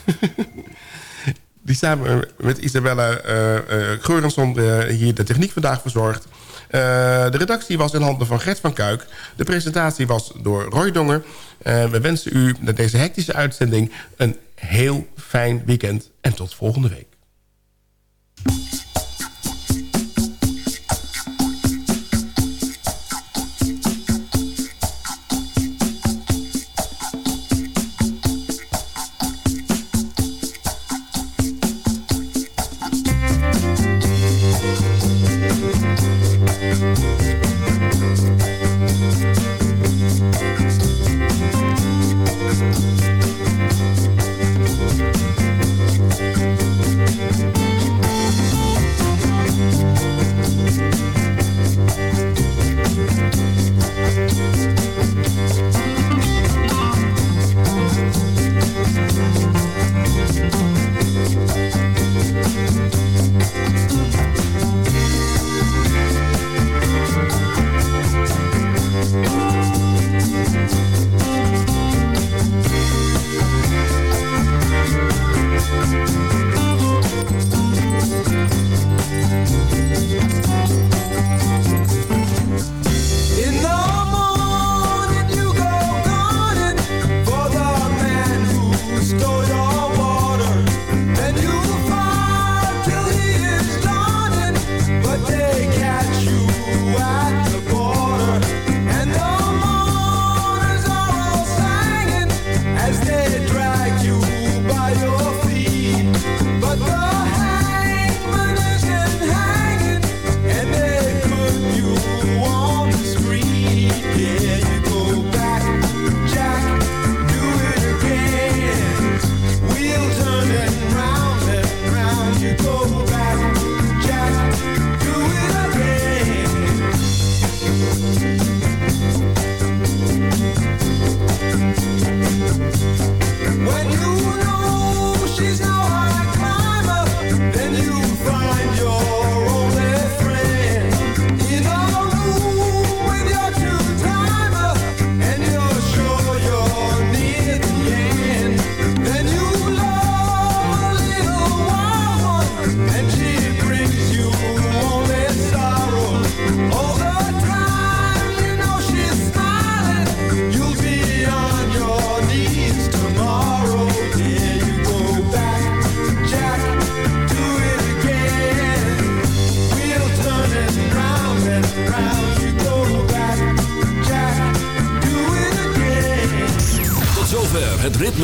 die samen met Isabella uh, uh, Geurenson uh, hier de techniek vandaag verzorgt. de redactie was in handen van Gert van Kuik. De presentatie was door Roy Donger. we wensen u met deze hectische uitzending een heel fijn weekend. En tot volgende week.